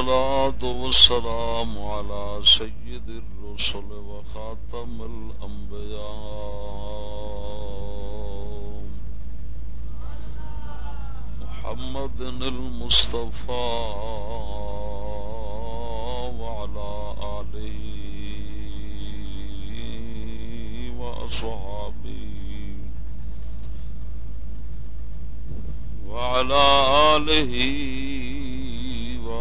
والصلاة والسلام على سيد الرسل وخاتم الأنبياء. محمد المصطفى وعلى آله وأصحابه. وعلى آله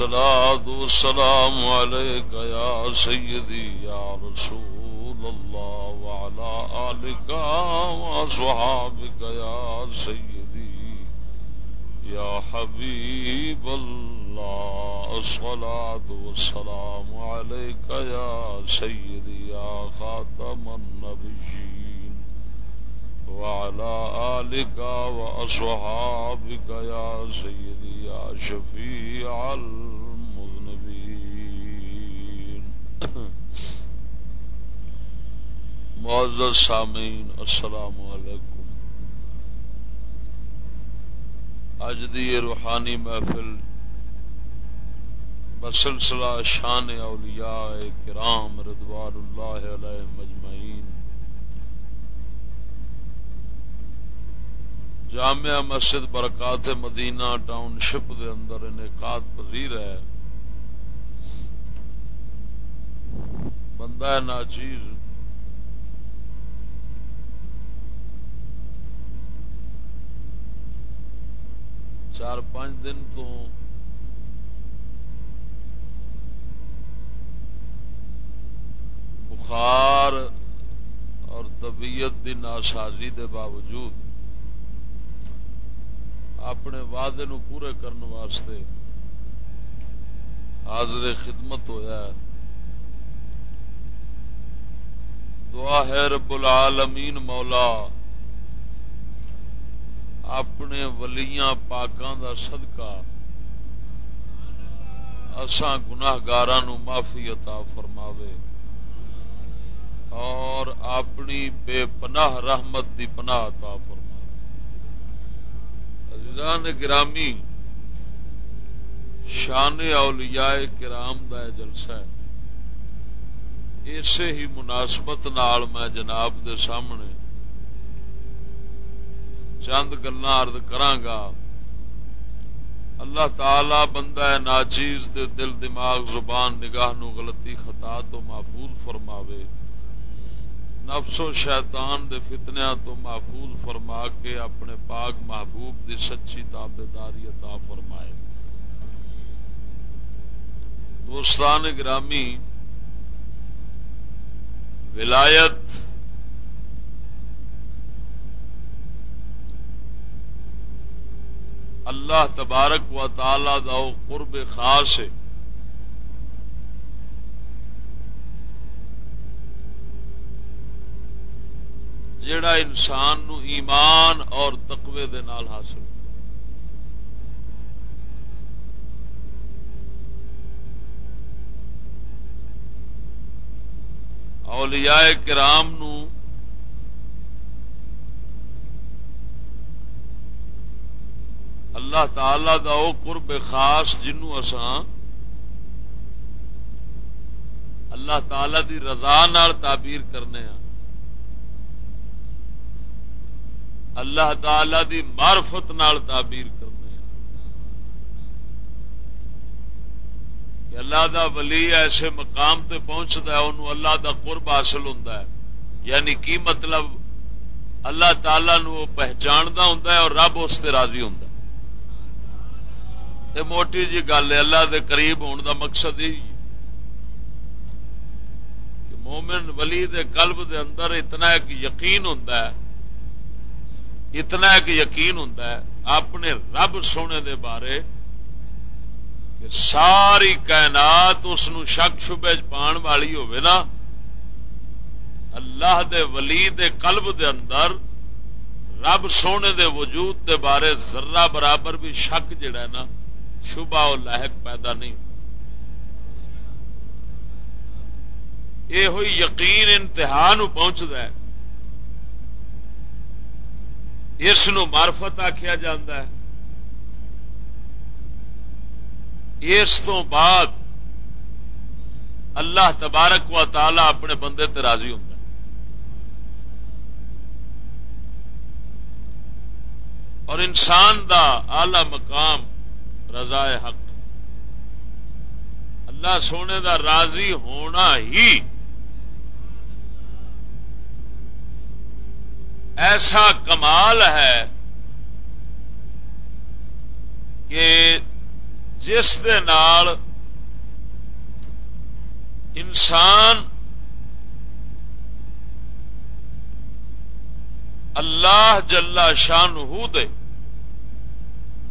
الصلاة والسلام عليك يا سيدي يا رسول الله وعلى آلك وصحابك يا سيدي يا حبيب الله. الصلاة والسلام عليك يا سيدي يا خاتم النبيين وعلى آلك وأصحابك يا سيدي يا شفيع المذنبين معزز سامعین، السلام علیکم۔ اج دی روحانی محفل بسلسلہ شان اولیاء کرام رضوان اللہ علیہ مجمعین۔ جامعہ مسجد برکات مدینہ ٹاؤن شپ دے اندر انعقاد پذیر ہے۔ بندہ ناچیز چار پانچ دن تو بخار اور طبیعت کی ناسازی دے باوجود اپنے وعدے نو پورے کرنے واسطے حاضر خدمت ہویا ہے۔ دعا ہے رب العالمین مولا۔ اپنے ولیاں پاکاں دا صدقہ اساں گناہگاراں نو معافی عطا فرماوے اور اپنی بے پناہ رحمت دی پناہ عطا فرماوے۔ عزیزان گرامی، شان اولیاء کرام دا جلسہ ہے۔ اسی ہی مناسبت نال میں جناب دے سامنے چند گلا ارد کرانگا اللہ تعالی بندہ ناچیز دے دل دماغ زبان نگاہ نو غلطی خطا تو محفوظ فرماوے۔ نفس و شیطان دے فتنیا تو محفوظ فرما کے اپنے پاک محبوب دی سچی تابے داری عطا فرمائے۔ دوستان گرامی، ولایت اللہ تبارک و تعالی دا قرب خاص ہے۔ جڑا انسان نو ایمان اور تقوی دے نال حاصل۔ اولیاء کرام نو اللہ تعالی دا او قرب خاص جنوں اساں اللہ تعالی دی رضا نال تعبیر کرنے ہاں۔ اللہ تعالی دی معرفت نال تعبیر کرنے ہاں۔ کہ اللہ دا ولی ایسے مقام تے پہنچتا ہے انہوں اللہ دا قرب حاصل ہوتا ہے۔ یعنی کی مطلب؟ اللہ تعالی نو وہ پہچانتا ہوں اور رب اس سے راضی ہوں یہ موٹی جی گل ہے، اللہ دے قریب ہونے دا مقصد ہی۔ مومن ولی دے قلب دے اندر اتنا ایک یقین ہوں اتنا ایک یقین ہوں اپنے رب سونے دے بارے کہ ساری کائنات اس شک شبے پان والی نا۔ اللہ دے ولی دے قلب دے اندر رب سونے دے وجود دے بارے ذرہ برابر بھی شک جڑا ہے نا۔ شبہ اور لاحق پیدا نہیں یہ ہوئی یقین انتہا پہنچتا ہے۔ اس مارفت آخیا جا اس تو بعد اللہ تبارک و تعالی اپنے بندے تے راضی ہوں اور انسان دا آلہ مقام رضا حق۔ اللہ سونے دا راضی ہونا ہی ایسا کمال ہے کہ جس دے نال انسان اللہ جلا شان ہو دے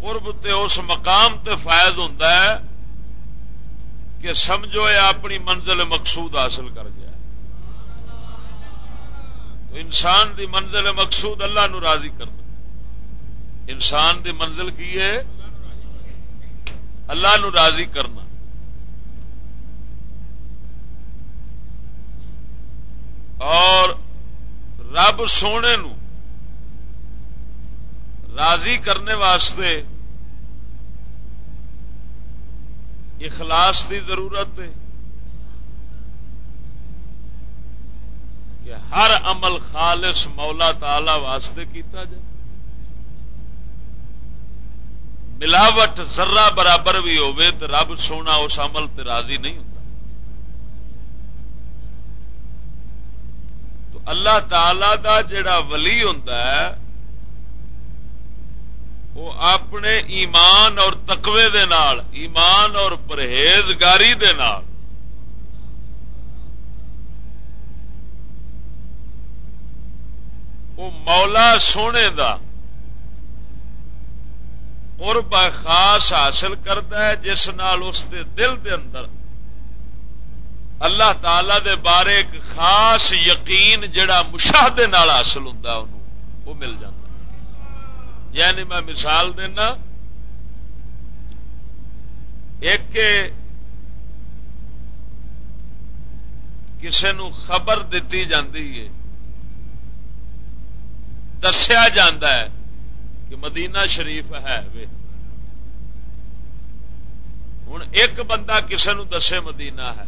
قرب تے اس مقام تے فائد ہوں کہ سمجھو یہ اپنی منزل مقصود حاصل کر گیا تو انسان دی منزل مقصود اللہ نو راضی کرنا انسان دی منزل کی ہے؟ اللہ نو راضی کرنا۔ اور رب سونے نو راضی کرنے واسطے اخلاص دی ضرورت ہے کہ ہر عمل خالص مولا تعالی واسطے کیتا جائے۔ ملاوٹ ذرہ برابر بھی تو رب سونا اس عمل تے راضی نہیں ہوتا تو اللہ تعالی دا جڑا ولی ہوں وہ اپنے ایمان اور تقوی دے نال، ایمان اور پرہیزگاری دے نال۔ وہ مولا سونے دا قرب خاص حاصل کرتا ہے، جس نال اس دے دل دے اندر اللہ تعالی دے بارے ایک خاص یقین جڑا مشاہدے نال حاصل ہوں وہ مل جاتا یعنی میں مثال دینا، ایک کسی خبر دیتی جاتی ہے، دسیا ہے کہ مدینہ شریف ہے ہوں ایک بندہ کسی نو دسے مدینہ ہے،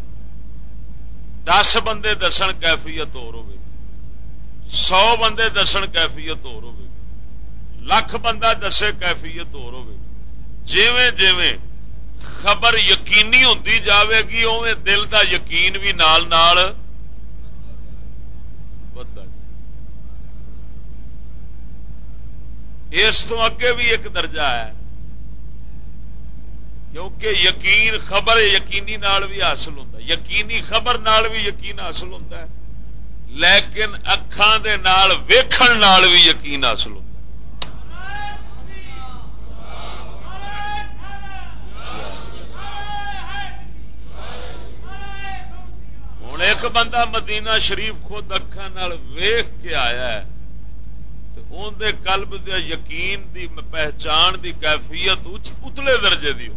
دس بندے دسن کیفیت اور ہو سو بندے دسن کیفیت اور ہو لکھ بندہ دسے کیفیت اور ہو جیویں جیویں خبر یقینی ہوتی جاوے گی اوے دل کا یقین بھی نال نال۔ اس تو اگے بھی ایک درجہ ہے۔ کیونکہ یقین خبر یقینی نال بھی حاصل ہوتا ہے۔ یقینی خبر نال بھی یقین حاصل ہوتا ہے۔ لیکن اکھان دے نال ویکھن نال بھی یقین حاصل ہوتا ہے۔ ہوں ایک بندہ مدینہ شریف خود اکھان ویخ کے آیا ہے اندر کلب دے یقین دی پہچان دی کیفیت اتلے درجے دی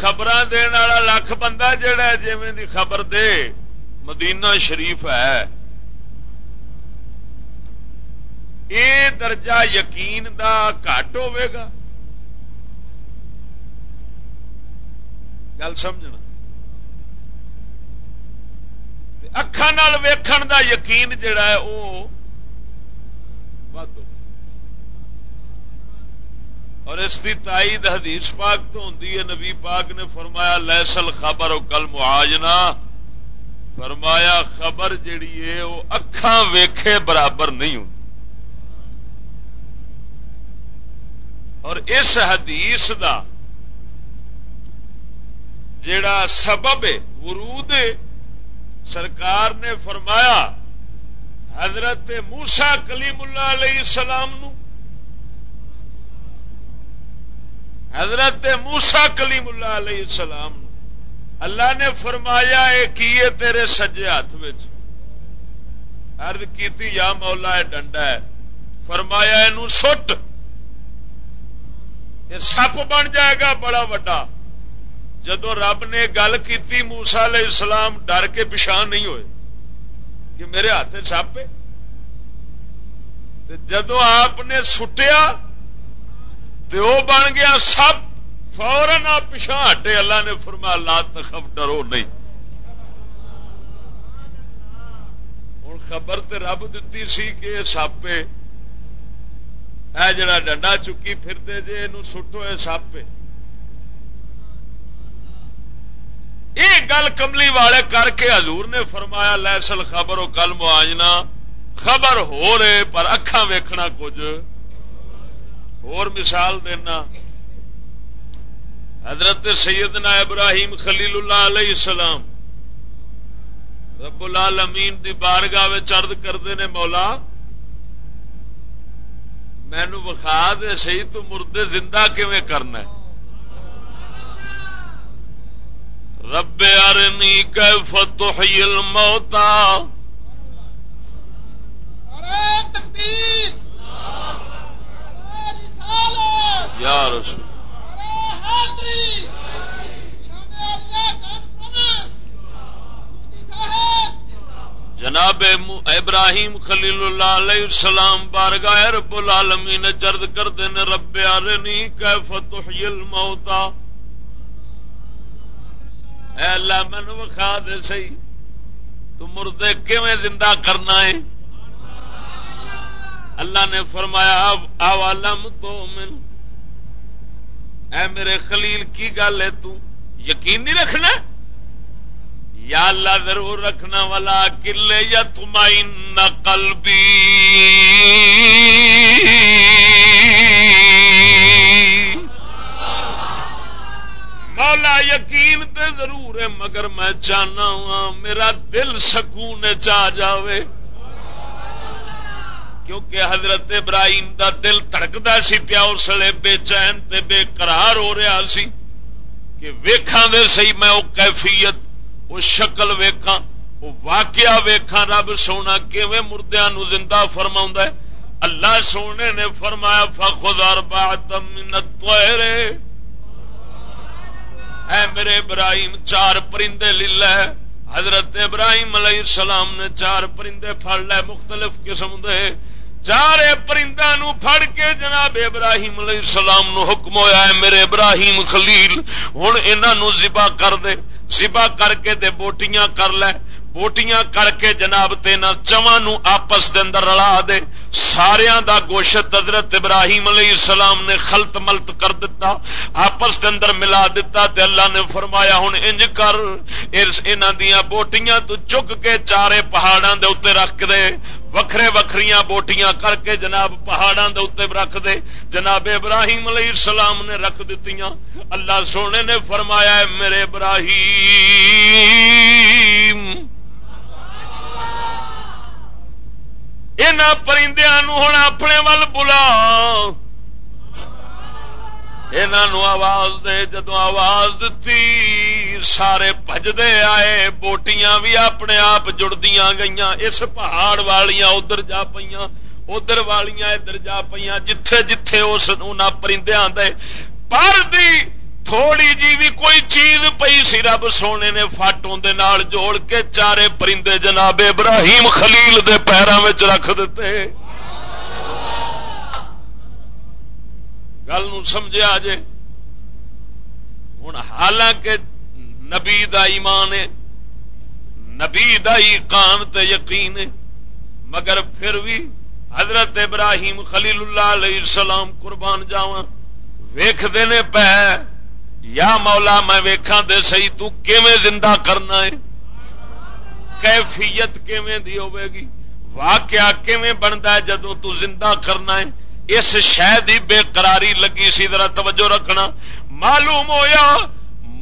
خبر دن والا لکھ بندہ جہا جی دی خبر دے مدینہ شریف ہے۔ یہ درجہ یقین دا گھٹ گا۔ گل سمجھنا؟ اکھان ویکھن دا یقین جڑا ہے وہ اور اس کی تائید حدیث پاک تو ہوں نبی پاک نے فرمایا لسل خبر کل معاجنا فرمایا خبر جیڑی ہے وہ اکھان ویکھے برابر نہیں ہوں اور اس حدیث دا جڑا سبب ہے ورود سرکار نے فرمایا، حضرت موسا کلیم اللہ علیہ السلام نو۔ حضرت موسا کلیم اللہ علیہ السلام نو۔ اللہ نے فرمایا یہ کیے تیرے سجے ہاتھ ارد کی یا مولا ہے ڈنڈا ہے۔ فرمایا یہ سٹ۔ یہ سپ بن جائے گا، بڑا وڈا۔ جدو رب نے گل کی موسا علیہ السلام ڈر کے پچھا نہیں ہوئے۔ کہ میرے ہاتھ سپ جدو آپ نے سٹیا تو وہ بن گیا سپ فورن آپ پچھا ہٹے۔ اللہ نے فرما لا تخف، ڈرو نہیں۔ ہوں خبر تے رب دتی سی کہ سپ ہے۔ جڑا ڈنڈا چکی پھرتے جی یہ سٹو سپ یہ گل کملی والے کر کے حضور نے فرمایا لسل خبر و کل مواجنا خبر ہو رہے، پر اکھان ویکھنا کچھ۔ اور مثال دینا۔ حضرت سیدنا ابراہیم خلیل اللہ علیہ السلام رب العالمین دی بارگاہ چرد کرتے نے، مولا مینو وکھا دے سی تو مردے زندہ کیویں کرنا ہے؟ رب ارنی کیف تحیی الموتا یا رسول جناب ابراہیم خلیل اللہ علیہ السلام بارگاہ رب العالمین چرد کرتے ہیں رب ارنی کیف تحیی الموتا اے اللہ مینو وکھا دے سی تو مردے کیویں زندہ کرنا ہے؟ اللہ نے فرمایا اوالم تو من اے میرے خلیل، کی گل ہے تو؟ یقین نہیں رکھنا؟ یا اللہ ضرور رکھنا والا کلے یا تمائن قلبی۔ مولا یقین تے ضرور ہے، مگر میں چاہنا وا میرا دل سکون چاہ جاوے۔ کیونکہ حضرت ابراہیم دا دل تڑکتا سی پیا اس لیے بے چین تے بے قرار ہو رہا سی کہ ویکھاں دے سی میں وہ کیفیت وہ شکل ویکھاں وہ واقعہ ویکھاں۔ رب سونا کیویں مردیاں نو زندہ فرما ہے؟ اللہ سونے نے فرمایا، فخذ اربعۃ من الطير۔ اے میرے ابراہیم، چار پرندے لے حضرت ابراہیم علیہ السلام نے چار پرندے پھڑ لے، مختلف قسم دے۔ چار پرندہ نو پھڑ کے جناب ابراہیم علیہ السلام نو حکم ہویا ہے، میرے ابراہیم خلیل ہوں انہوں ذبح کر دے۔ ذبح کر کے دے بوٹیاں کر لے۔ بوٹیاں کر کے جناب تینا چواں آپس دے اندر رلا دے۔ سارا دا گوشت حضرت ابراہیم علیہ السلام نے خلط ملت کر دیتا آپس دے اندر ملا دیتا تے اللہ نے فرمایا ہوں انج کر انہاں دیاں بوٹیاں تو چک کے چارے پہاڑاں دے اتنے رکھ دے۔ وکھرے وکھریاں بوٹیاں کر کے جناب پہاڑوں کے اتنے رکھ دے۔ جناب ابراہیم علیہ السلام نے رکھ دیتیاں اللہ سونے نے فرمایا ہے، میرے ابراہیم۔ پرندیا ہوں اپنے ول بلا۔ یہ آواز دے جدو آواز دیتی سارے بجتے آئے بوٹیاں بھی اپنے آپ جڑدیاں گئی اس پہاڑ والیاں ادھر جا پہ ادھر والیاں ادھر جا پہ جتھے جتھے اس پرندے آدھے پر دی تھوڑی جی بھی کوئی چیز پئی سی رب سونے نے فاٹوں دے نال جوڑ کے چارے پرندے جناب ابراہیم خلیل دے پیروں میں رکھ دیتے گل سمجھا جے۔ ہوں حالانکہ نبی دا ایمان ہے، نبی دا کان تے یقین ہے، مگر پھر بھی حضرت ابراہیم خلیل اللہ علیہ السلام قربان جاوا ویختے نے پہ یا مولا میں ویکھاں دے سی تو کیویں زندہ کرنا ہے؟ کیفیت کیویں دی ہوے گی؟ واقعہ کیویں بنتا ہے جدوں تو زندہ کرنا ہے؟ اس شہ دی بے قراری لگی سی، ذرا توجہ رکھنا۔ معلوم ہویا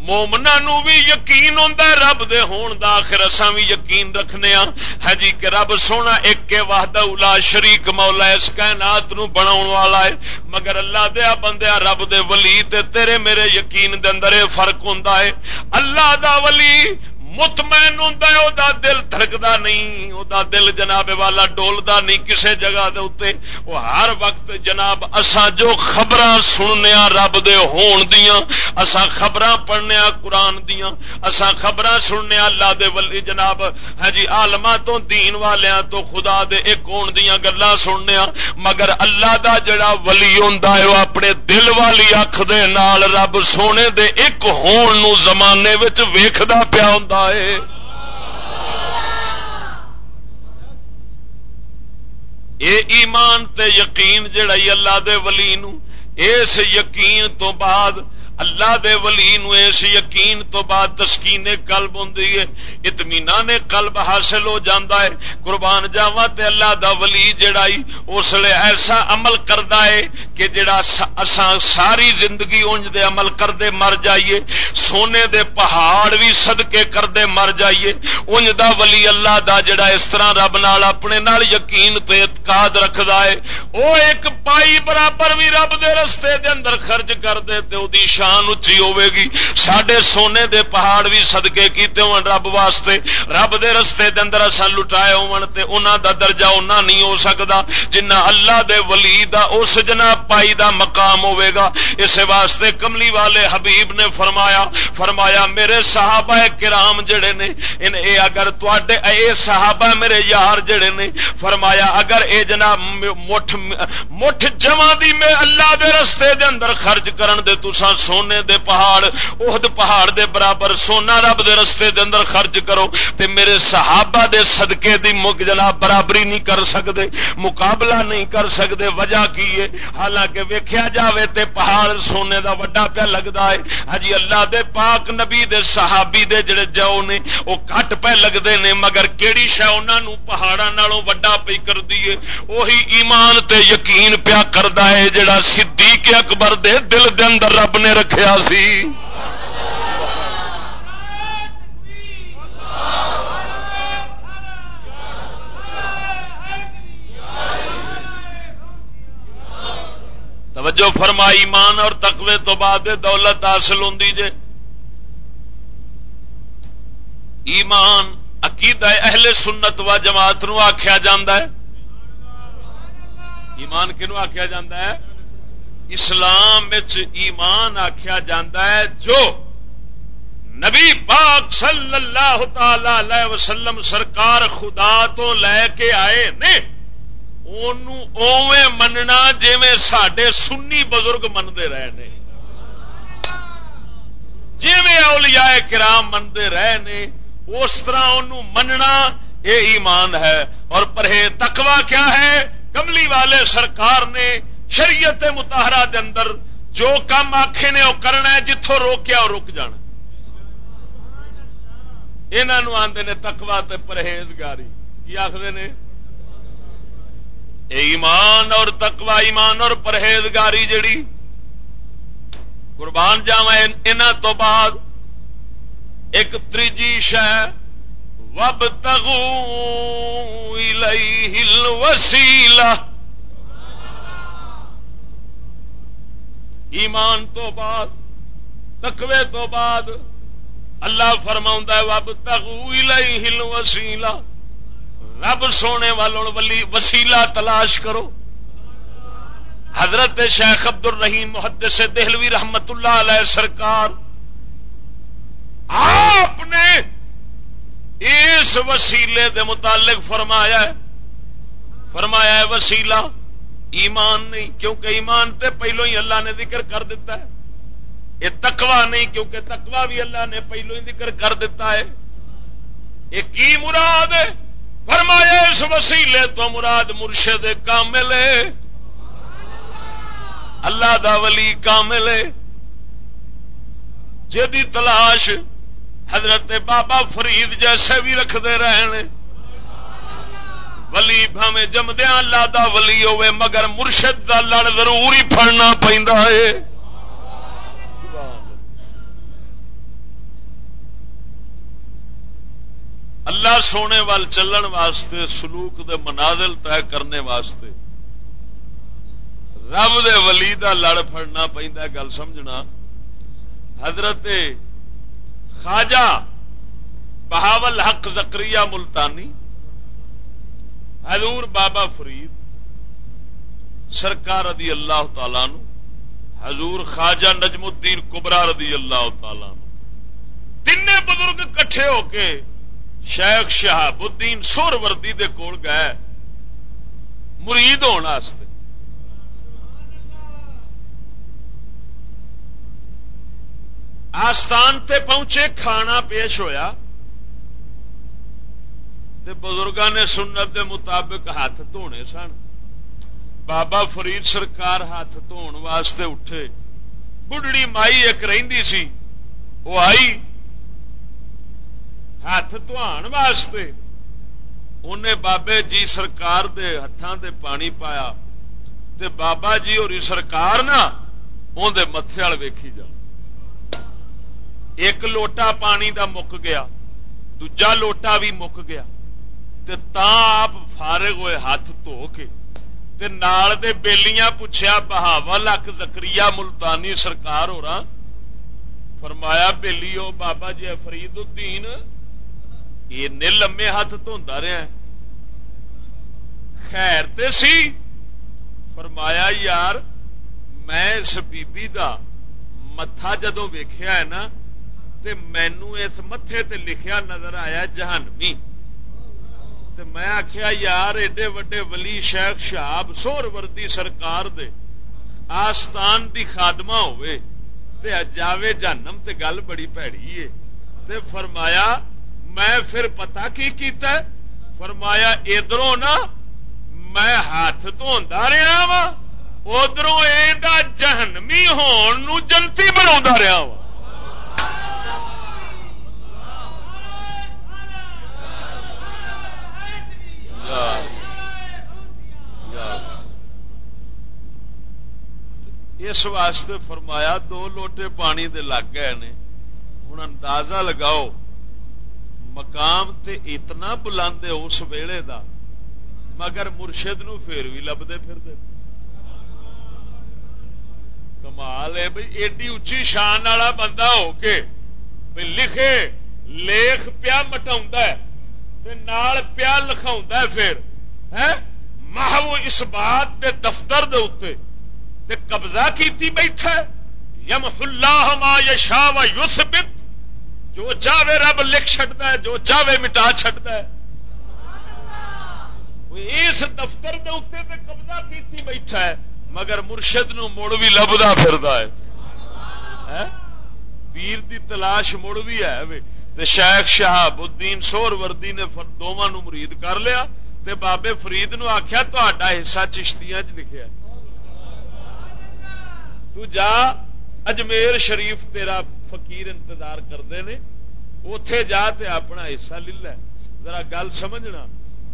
مومنا نو بھی یقین ہوں رب دے ہون دا آخر اساں بھی یقین رکھنے ہاں ہے جی کہ رب سونا ایک کے وحدہ اولا شریک مولا اس کائنات نو بناون والا ہے۔ مگر اللہ دیا بندیا رب دے ولی تے تیرے میرے یقین دے اندر فرق ہوندا ہے۔ اللہ دا ولی مطمئن ہوں دل تھرکتا نہیں وہ دل جناب والا ڈولدا نہیں کسے جگہ دے اتے وہ ہر وقت جناب اسا جو خبر سننے رب دے ہون دیاں اسا خبر پڑھنے قرآن دیاں اسا خبر سننے اللہ دے ولی جناب۔ ہے ہاں جی آلما تو، دین والیاں تو، خدا دے ایک ہون دیاں گلا سننے مگر اللہ دا جڑا ولی ہوں وہ اپنے دل والی اکھ دے نال رب سونے دے ایک ہون نو زمانے ویکھدا پیا ہوں اے ایمان تے یقین جڑا اللہ دے ولی نو اس یقین تو بعد اللہ دے ولی نو اس یقین تو بعد تسکین قلب ہوندی ہے اطمینان قلب حاصل ہو جاندا ہے قربان جاواں تے اللہ دا ولی جڑا اس لے ایسا عمل کردا ہے کہ جڑا اساں ساری زندگی اونج دے عمل کردے مر جائیے، سونے دے پہاڑ بھی صدقے کردے مر جائیے۔ اونج دا ولی اللہ دا جڑا اس طرح رب نال اپنے نال یقین تے اعتقاد رکھدا ہے او ایک پائی برابر بھی رب دے رستے دے اندر خرچ کر دے تے او دی شان شان اچھی ہوے گی سڈے سونے دے پہاڑ بھی سدکے کیتے ہون رب واسطے۔ رب دے رستے دے اندر اصا لٹائے ہون تے انہاں دا درجہ انہاں نہیں ہو سکتا جنہ اللہ دے ولی دا، اس جناب پائی دا مقام ہوے گا اس واسطے کملی والے حبیب نے فرمایا فرمایا، میرے صحابہ کرام جڑے نے، ان اے اگر تواڈے اے صحابہ میرے یار جڑے نے، فرمایا، اگر اے جناب مٹھ مٹھ جمع دی میں اللہ دے رستے دے اندر خرچ کرن دے تساں سو سونے دے پہاڑ اہد پہاڑ دے برابر سونا رب دے رستے دے اندر خرچ کرو تے میرے صحابہ دے صدقے دی مک جناب برابری نہیں کر سکتے مقابلہ نہیں کر سکتے وجہ کی ہے؟ حالانکہ ویکھیا جاوے تے پہاڑ سونے دا وڈا پیا لگتا ہے۔ ہجی اللہ دے پاک نبی دے صحابی دے جڑے جو نے وہ کٹ پہ لگتے نے، مگر کیڑی شہ انہوں پہاڑا نالوں وڈا پی کر دیے وہی ایمان تے یقین پیا کرتا ہے جڑا صدیق اکبر دے دل دے اندر رب نے رکھ رکھا سی توجہ فرمائی ایمان اور تقوی تو بعد دولت حاصل ہوں جے ایمان عقیدہ اہل سنت و جماعت نو آخیا جا ایمان کنو آخیا جا ہے اسلام ایمان آخیا جا جو نبی پاک صلی اللہ تعالی وسلم سرکار خدا تو لے کے آئے نے اوے مننا جی سڈے سنی بزرگ منتے رہے نے۔ جی اولیاء کرام منتے رہے نے، اس طرح انہوں مننا یہ ایمان ہے۔ اور پرہے تکوا کیا ہے؟ کملی والے سرکار نے شریعت متحرا دے اندر جو کام آخے نے وہ کرنا ہے جتوں روکیا وہ رک جانا۔ یہ آدھے نے تکوا پرہیزگاری۔ کی آخر نے؟ ایمان اور تکوا ایمان اور پرہیزگاری جڑی۔ قربان جاوا ان تو بعد ایک تیجی شہ وب تگو وسیلہ ایمان تو بعد، تقوی تو بعد اللہ فرما وب ہل وسیلا رب سونے والوں وسیلا تلاش کرو۔ حضرت شیخ عبد الرحیم محدث سے دہلوی رحمت اللہ علیہ سرکار، آپ نے اس وسیلے دے متعلق فرمایا ہے۔ فرمایا ہے وسیلہ ایمان نہیں، کیونکہ ایمان تے پہلو ہی اللہ نے ذکر کر دیتا ہے۔ یہ تکوا نہیں، کیونکہ تکوا بھی اللہ نے پہلو ہی ذکر کر دیتا ہے۔ یہ کی مراد ہے؟ فرمایا اس وسیلے تو مراد مرشد کامل ہے۔ اللہ دا ولی کامل ہے۔ جی تلاش حضرت بابا فرید جیسے بھی رکھتے رہے ولی بھاوے جمدیا اللہ دا ولی ہوے مگر مرشد دا لڑ ضرور ہی پڑنا ہے۔ اللہ سونے وال چلن واسطے، سلوک دے منازل طے کرنے واسطے۔ رب دے ولی دا لڑ پڑنا پہنتا گل سمجھنا۔ حضرت خواجہ بہاول حق زکری ملتانی حضور بابا فرید، سرکار رضی اللہ تعالی نو حضور خواجہ نجم الدین کبرا رضی اللہ تعالی نو تین بزرگ کٹھے ہو کے شیخ شہاب الدین سور وردی دے کول گئے، مرید ہونے آستان تے پہنچے، کھانا پیش ہویا۔ بزرگوں نے سنت دے مطابق ہاتھ دھونے سن۔ بابا فرید سرکار ہاتھ دھون واسطے اٹھے۔ بڑھڑی مائی ایک رہی سی وہ آئی ہاتھ دھوان واسطے۔ انہیں بابے جی سرکار دے ہاتھوں دے پانی پایا۔ تے بابا جی اور سرکار نا اندر متے وال ویکھی جا۔ ایک لوٹا پانی دا مک گیا دجا لوٹا بھی مک گیا۔ تے تا آپ فارغ ہوئے ہاتھ دھو کے تے نال دے بیلیاں پوچھا بہاوا لک زکری ملتانی سرکار ہو رہا فرمایا بےلی بابا جی فرید الدین، یہ لمے ہاتھ دھوندا رہا خیر تے سی؟ فرمایا، یار، میں اس بی بی دا متھا جدو ویخیا ہے نا، تے مینو اس متے تے لکھیا نظر آیا جہانوی تے میں آخیا یار ایڈے وڈے ولی شیخ شہاب سور وردی سرکار دے آستان دی خادمہ ہوئے، تے جاوے جانم تے گل بڑی پیڑی ہے۔ تے فرمایا، میں پھر پتا کی کیتا ہے؟ فرمایا، ادھروں نا میں ہاتھ دھوندا رہا وا ادھروں یہ جہنمی ہون نو جنتی بنا رہا وا اس واسطے فرمایا، دو لوٹے پانی دے لگ گئے نے۔ ہوں اندازہ لگاؤ، مقام تے اتنا بلند ہے اس ویلے دا، مگر مرشد نو پھر بھی لبتے پھر دے کمال ہے بھائی ایڈی اچھی شان والا بندہ ہو کے لکھے لیخ پیا مٹا نال پیا لکھا پھر محو اس بات دے دفتر دے اتنے تے قبضہ کیتی بیٹھا یم اللہ ما یشا و یوسبت جو چاہے رب لکھ چڈتا ہے، جو چاہے مٹا چڈتا ہے۔ اس دفتر دے اتنے تے قبضہ کیتی بیٹھا ہے، مگر مرشد نو مڑ بھی لبدا پھردا ہے۔ پیر دی تلاش مڑ بھی ہے تے شیخ شہاب الدین سور وردی نے دونوں مرید کر لیا تے بابے فرید نو آخیا تا حصہ چشتیاں چ لکھا تو جا، اجمیر شریف تیرا فقیر انتظار کرتے ہیں اتے جا تے اپنا حصہ لے لے۔ ذرا گل سمجھنا،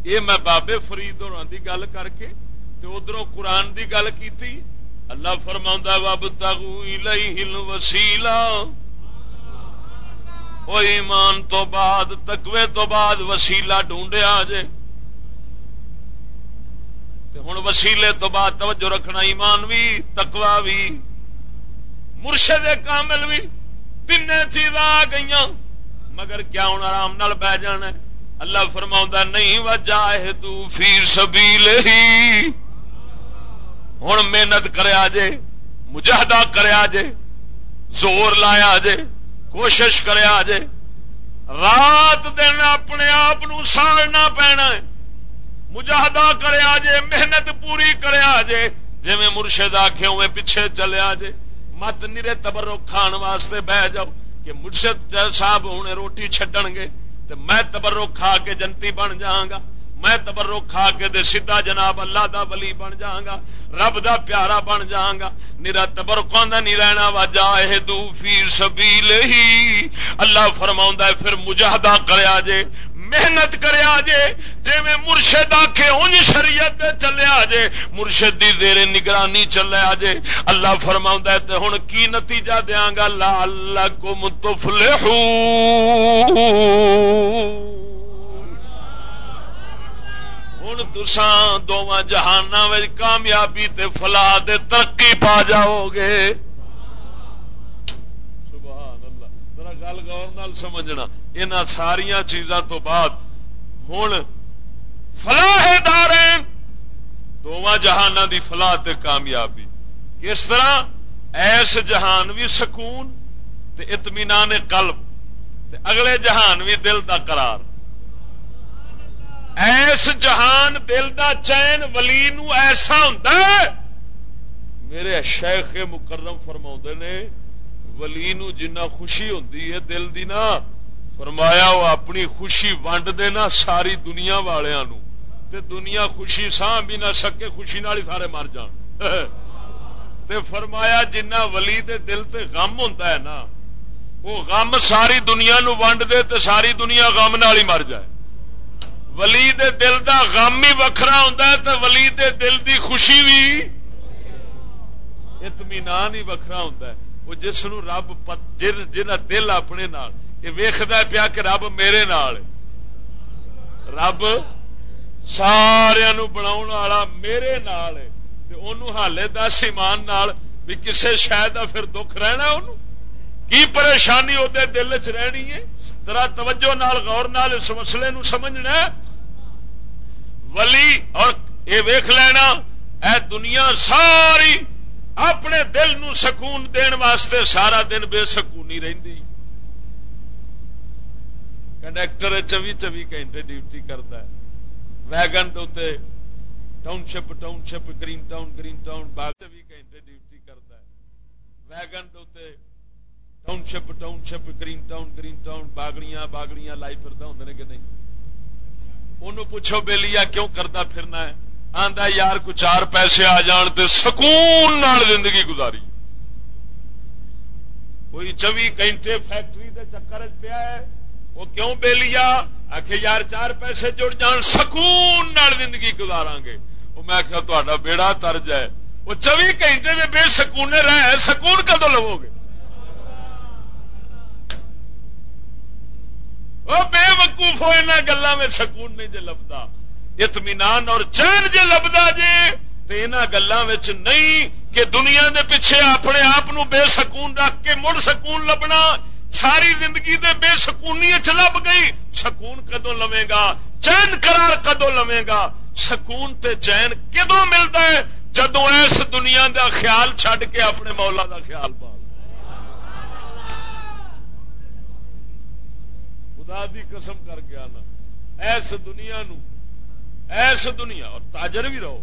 یہ میں بابے فرید اور گل کر کے ادھر قرآن دی گل کی اللہ فرما وب تگو ہل وہ ایمان تو بعد تکوے تو بعد وسیلا ڈھونڈیا جے۔ ہوں وسیلے تو بعد توجہ رکھنا، ایمان بھی تکوا بھی مرشد کامل بھی تین چیز آ گئی مگر کیا ہوں آرام نال بہ جانا اللہ فرما نہیں وجہ فی سبیل ہی ہوں محنت کرے مجاہدہ کرے زور لایا جے۔ کوشش کرے رات دن اپنے آپ ساڑنا پینا مجاہدہ کرے محنت پوری کرے جی مرشد آخے ہوئے پیچھے چلے جے مت نیری تبرک کھان واسطے بہ جاؤ کہ مرشد صاحب ہوں روٹی چڈن گے تو میں تبرک کھا کے جنتی بن جاگا میں تبرک کھا کے دے سیدا جناب اللہ دا ولی بن جاگا، رب دا پیارا بن جاگا۔ نیرا تبرکوں کا نہیں رہنا وا، جائے دو فی سبیل ہی اللہ فرما پھر مجاہدہ کریا جے، محنت کریا جے جی میں مرشد آخے انج شریعت چلیا جے۔ مرشد دی دیر نگرانی چلیا جے۔ اللہ فرما ہوں کی نتیجہ دیا گا؟ لا اللہ کو متفل ہوں تسان دونوں جہان کامیابی تے فلا دے ترقی پا جاؤ گے گل گور سمجھنا۔ ان ساریا چیزاں تو بعد ہوں فلاح دار دونوں جہان دی فلاح تے کامیابی۔ کس طرح؟ ایس جہان بھی سکون تے اطمینان قلب تے اگلے جہان بھی دل دا قرار۔ ایس جہان دل دا چین ولی نو ایسا ہوں میرے شیخ مکرم فرما نے، ولی نو جنہ خوشی ہوتی ہے دل دی نا، فرمایا وہ اپنی خوشی ونڈ دے نا ساری دنیا والوں تے دنیا خوشی سا بھی نہ سکے، خوشی نال ہی سارے مر جان۔ تے فرمایا جنہ ولی دے دل تے غم ہوتا ہے نا، وہ غم ساری دنیا نو ونڈ دے تے ساری دنیا غم نال ہی مر جائے۔ ولی دے دل دا غم ہی وکھرا ہوتا ہے تے ولی دے دل دی خوشی بھی اطمینان ہی وکھرا ہوتا ہے۔ وہ جس رب جا دل اپنے نال، یہ ویخد پیا کہ رب میرے نال رب سارا بنا میرے نال حالے دس ایمان نال بھی کسے شاید پھر دکھ رہنا ان کی پریشانی وہ دل چ رہنی ہے؟ ذرا توجہ نال، غور نال اس مسئلے نو سمجھنا ولی اور یہ ویخ لینا، اے دنیا ساری اپنے دل نو سکون دین واسطے سارا دن بے سکونی رہی کنڈکٹر چوی چوی گھنٹے ڈیوٹی کرتا ہے۔ ویگن ٹاؤن شپ ٹاؤن شپ گرین ٹاؤن گرین ٹاؤن، باغ چوی گھنٹے ڈیوٹی کرتا ہے۔ ویگن ٹاؤن شپ ٹاؤن شپ گرین ٹاؤن گرین ٹاؤن، باغڑیاں باغڑیاں لائی پھرتا ہوں کہ نہیں؟ انہوں پوچھو بےلیا کیوں کرتا پھرنا ہے؟ آندا یار کو چار پیسے آ جان تے سکون نال زندگی گزاری۔ کوئی چوی گھنٹے فیکٹری دے چکر پیا ہے، وہ کیوں بے لیا آخ یار چار پیسے جڑ جان، سکون نال زندگی گزارا گے۔ وہ میں آخیا تا بیڑا ترج ہے۔ وہ چوی گھنٹے میں بے سکونے رہے سکون کدو لو گے وہ بے وقوف ہو گلوں میں سکون نہیں جی لبتا اطمینان اور چین جے لبدا جے تو یہاں گلوں نہیں کہ دنیا دے پیچھے اپنے آپ بے سکون رکھ کے مڑ سکون لبنا۔ ساری زندگی دے بے سکونی لب گئی، سکون کدو لوے گا؟ چین قرار کدو لوے گا؟ سکون تے چین کدو ملتا ہے جدو اس دنیا دا خیال چھڈ کے اپنے مولا دا خیال پا۔ خدا دی قسم کر کے آنا۔ ایس دنیا نو، ایس دنیا، اور تاجر بھی رہو۔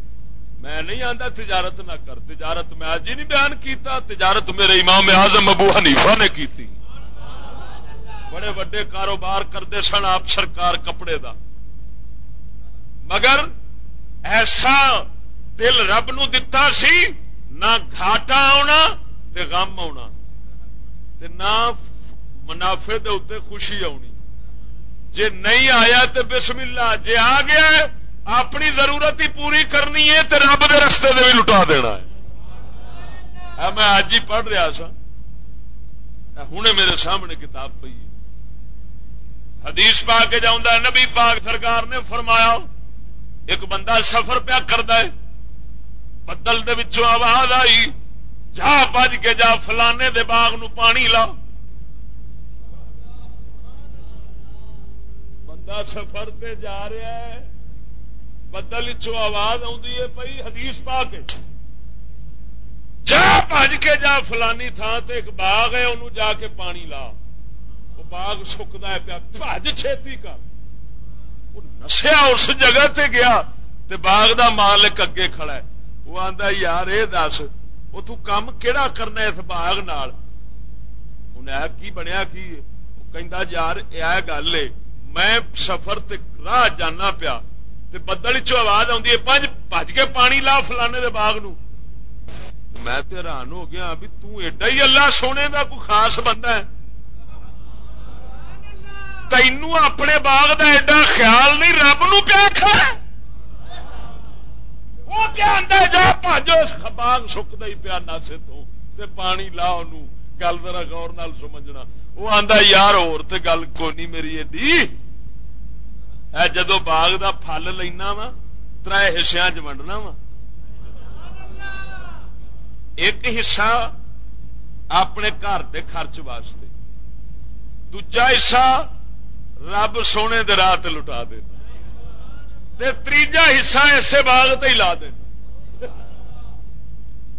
میں نہیں آتا تجارت نہ کر۔ تجارت میں آج ہی نہیں بیان کیتا، تجارت میرے امام اعظم ابو حنیفہ نے کی بڑے وڈے کاروبار کرتے سن آپ سرکار کپڑے دا۔ مگر ایسا دل رب نو دتا سی، نہ گھاٹا آنا تے غم آنا تے نہ منافع دے اتنے خوشی آنی جے نہیں آیا تے بسم اللہ، جے آ گیا اپنی ضرورت ہی پوری کرنی ہے تو رب کے رستے بھی لٹا دینا ہے۔ میں اج ہی پڑھ رہا سا۔ ہوں میرے سامنے کتاب پی حدیث پا کے جاؤں نبی پاک سرکار نے فرمایا، ایک بندہ سفر پیا کرتا ہے، بدل دے آواز آئی، جا بج کے جا فلانے دے باغ نو پانی لا بندہ سفر تے جا رہا ہے بدل چو آواز آئی پی حدیث پا کے جا بج کے جا فلانی تھان تے ایک باغ ہے انہوں جا کے پانی لا وہ باغ سکتا ہے پیا بج چھتی کر وہ نسیا اس جگہ تے گیا تے باغ دا مالک اگے کھڑا ہے وہ آتا یار یہ دس وہ تو کام کیڑا کرنا اس باغ نال انہیں کی بنیا کی کہ یار یہ گل ہے میں سفر تے راہ جانا پیا تے بدل چ آواز آئی بج کے پانی لا فلانے دے باغ نو میں حیران ہو گیا بھی تیڈا ہی اللہ سونے کا کوئی خاص بندہ ہے۔ تینوں اپنے باغ کا ایڈا خیال نہیں، رب نو کیا وہ کیا جا پاجو باغ سکتا ہی پیا ناسے تو تے پانی لا ان گل ذرا غور نال سمجھنا۔ وہ آتا یار، اور تے گل کو نہیں میری ایڈی؟ جدو باغ دا پھل لینا وا تر حصوں چ ونڈنا وا ایک حصہ اپنے گھر دے خرچ واسطے دجا حصہ رب سونے دے راہ لٹا دینا تیجا حصہ اسے باغ تے ہی لا دینا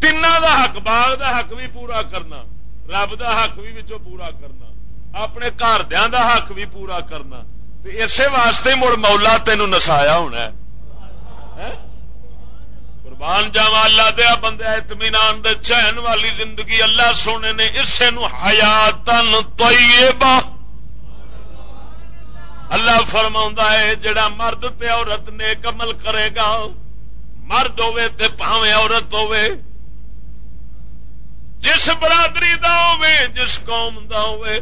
تین دا حق باغ دا حق بھی پورا کرنا رب دا حق بھی پورا کرنا اپنے گھر دا حق بھی پورا کرنا اسی واسطے مڑ مولا تینوں نسایا ہونا قربان جاوا اللہ دیا بندے، اطمینان دے چین والی زندگی اللہ سونے نے اسے نو حیاتن طیبہ۔ اللہ فرما ہے، جڑا مرد تے عورت نے کمل کرے گا، مرد ہوے تے پاوے عورت ہوے جس برادری دا ہوے جس قوم دا ہوے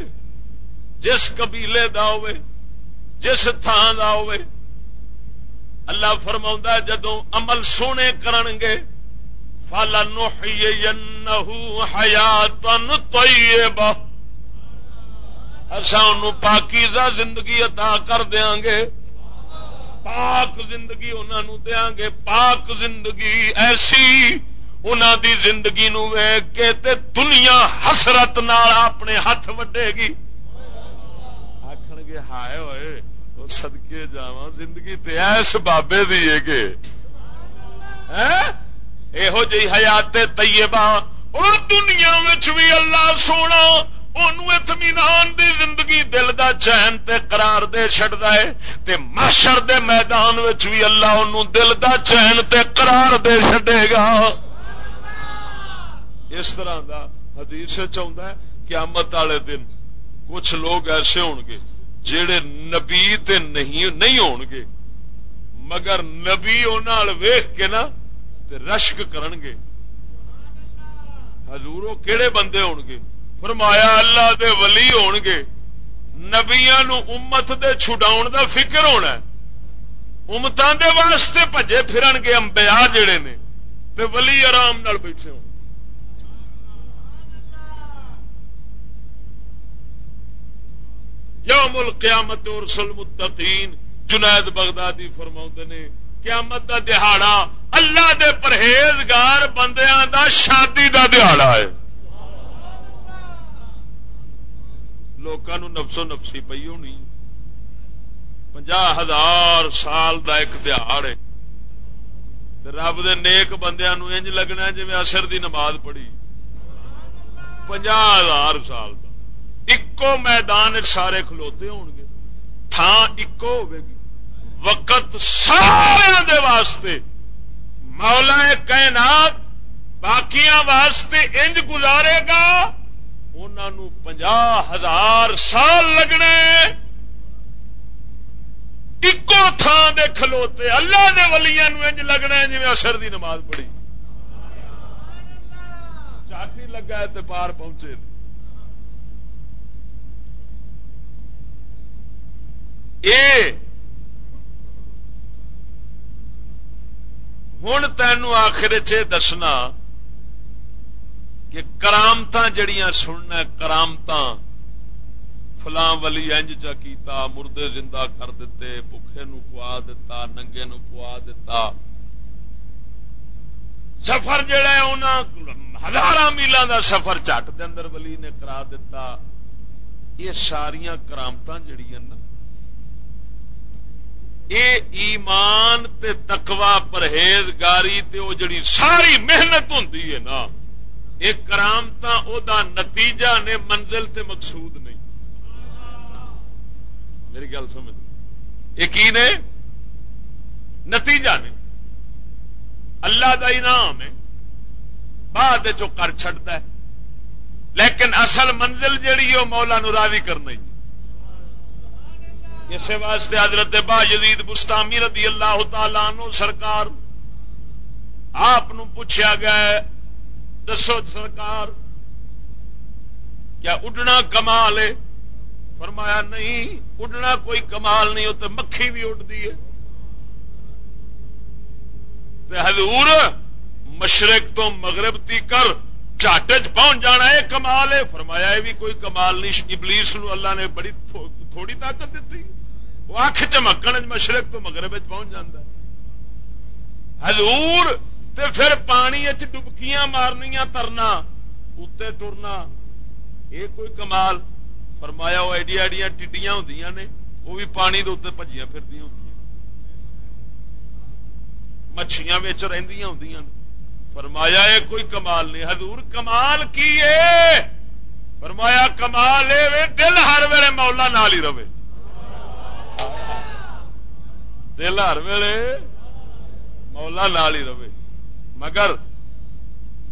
جس قبیلے دا ہوے جس تھان دا ہوے اللہ فرما جدو عمل سونے کرن گے فل حیاتن طیبہ اصا ان پاکیزہ زندگی عطا کر دیا گے، پاک زندگی انہوں دیا گے۔ پاک زندگی ایسی انہوں دی زندگی نو ویگ کے تے دنیا حسرت نال اپنے ہاتھ وڈے گی۔ آخر گے، ہائے ہوئے سدکے جا زندگی تے ایس بابے دی گے ہاں؟ یہو جی حیات طیبہ، اور دنیا بھی اللہ سونا اطمینان دی زندگی دل دا چین تے قرار دے چڑتا ہے، تے ماشر دے میدان بھی اللہ ان دل دا چین تے قرار دے چڈے گا۔ اس طرح دا حدیث چاہتا ہے، قیامت والے دن کچھ لوگ ایسے ہون گے جڑے نبی تے نہیں نہیں ہون گے، مگر نبی ویخ کے نا تے رشک کرن گے۔ حضور کہڑے بندے ہون گے؟ فرمایا اللہ دے ولی ہون گے۔ نبیا امت دے چھڈاؤ دا فکر ہونا امتان دے واسطے بجے پھرن گے امبیا جڑے نے۔ تے ولی آرام نال بیٹھے ہو یوم القیامت ارسل متقین جنید بغدادی فرما نے، قیامت دا دہاڑا اللہ دے پرہیزگار بندیاں دا، شادی دا دہاڑا ہے۔ لوگوں نفسو نفسی پی ہونی۔ پنجا ہزار سال دا ایک دہاڑ ہے۔ رب دے نیک بندیاں انج لگنا جی اثر دی نماز پڑھی۔ پنجا ہزار سال ایکو میدان سارے کھلوتے ہو گے تھان ایکو گی وقت سارے واسطے مولا کائنات باقیاں واسطے انج گزارے گا انہوں پنجا ہزار سال لگنے ایکو تھان دے کھلوتے اللہ دے ولیاں انج لگنا جی اثر دی نماز پڑھی چاٹی لگا ہے تے پار پہنچے ہوں تینوں آخر چ دسنا کہ کرامت جڑیاں سننا کرامت فلاں ولی انج چا کیتا، مردے زندہ کر دیتے بکھے نو کوا دیتا، ننگے نو کوا دیتا۔ سفر جڑا ہے ہزار میلوں دا سفر چٹ دے اندر ولی نے کرا دیتا۔ یہ ساریا کرامت جڑی نا اے ایمان تے تقوی پرہیزگاری تے او جڑی ساری محنت ہوں نا یہ کرامت دا نتیجہ نے منزل تے مقصود نہیں۔ میری گل سمجھ یہ کی نے؟ نتیجہ نے۔ اللہ دا انعام ہے۔ بعد چو کر چڑتا ہے۔ لیکن اصل منزل جیڑی وہ مولا نو راضی کرنا اسی واسطے حضرت با جدید بستامی رضی اللہ تعالی عنہ سرکار آپ پوچھا گیا دسو سرکار، کیا اڈنا کمال ہے؟ فرمایا نہیں، اڈنا کوئی کمال نہیں تو مکھی بھی اڈتی ہے۔ حضور مشرق تو مغرب تی کر چاٹ چ پہنچ جانا ہے، کمال ہے۔ فرمایا یہ بھی کوئی کمال نہیں، ابلیس نو اللہ نے بڑی تھوڑی طاقت دیتی۔ وہ اکھ چمکن مشرق تو مغرب پہنچ جاتا ہے۔ حضور تے پھر پانی ڈبکیاں مارنیا ترنا اتنے ٹرنا یہ کوئی کمال۔ فرمایا وہ ایڈیا ایڈیا ٹڈیاں ہوں نے، وہ بھی پانی کے اتنے پجیاں پھر ہوں مچھیاں رہدیاں ہوں فرمایا یہ کوئی کمال نہیں۔ حضور کمال کی ہے فرمایا کمال ہے دل ہر ویلے مولا نال ہی رہے۔ دل ہر ویلے مولا نال ہی رہے۔ مگر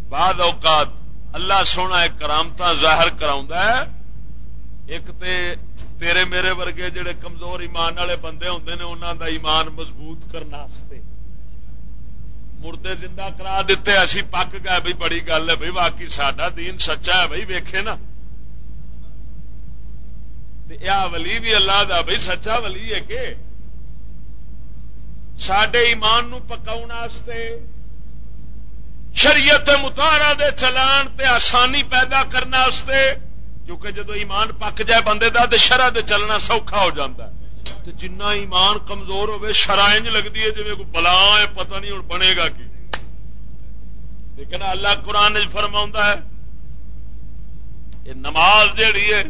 بعد اوقات اللہ سونا ایک کرامت ظاہر کرا ایک تے تیرے میرے ورگے جڑے کمزور ایمان والے بندے ہوں نے انہوں دا ایمان مضبوط کرنے مردے زندہ کرا دیتے، اسی پک گئے بھائی بڑی گل ہے بھائی واقعی سڈا دین سچا ہے بھائی ویکھے نا۔ ولی بھی اللہ دا بھائی سچا ولی ہے کہ سڈے ایمان نو پکاؤ شریعت متارا دے چلان تے آسانی پیدا کرنے کیونکہ جدو ایمان پک جائے بندے دا تے شرح دے چلنا سوکھا ہو جاتا ہے جنہ ایمان کمزور ہوے شرائنج لگتی ہے جی کوئی بلا ہے پتہ نہیں ہوں بنے گا کی لیکن اللہ قرآن فرما ہے یہ نماز جیڑی ہے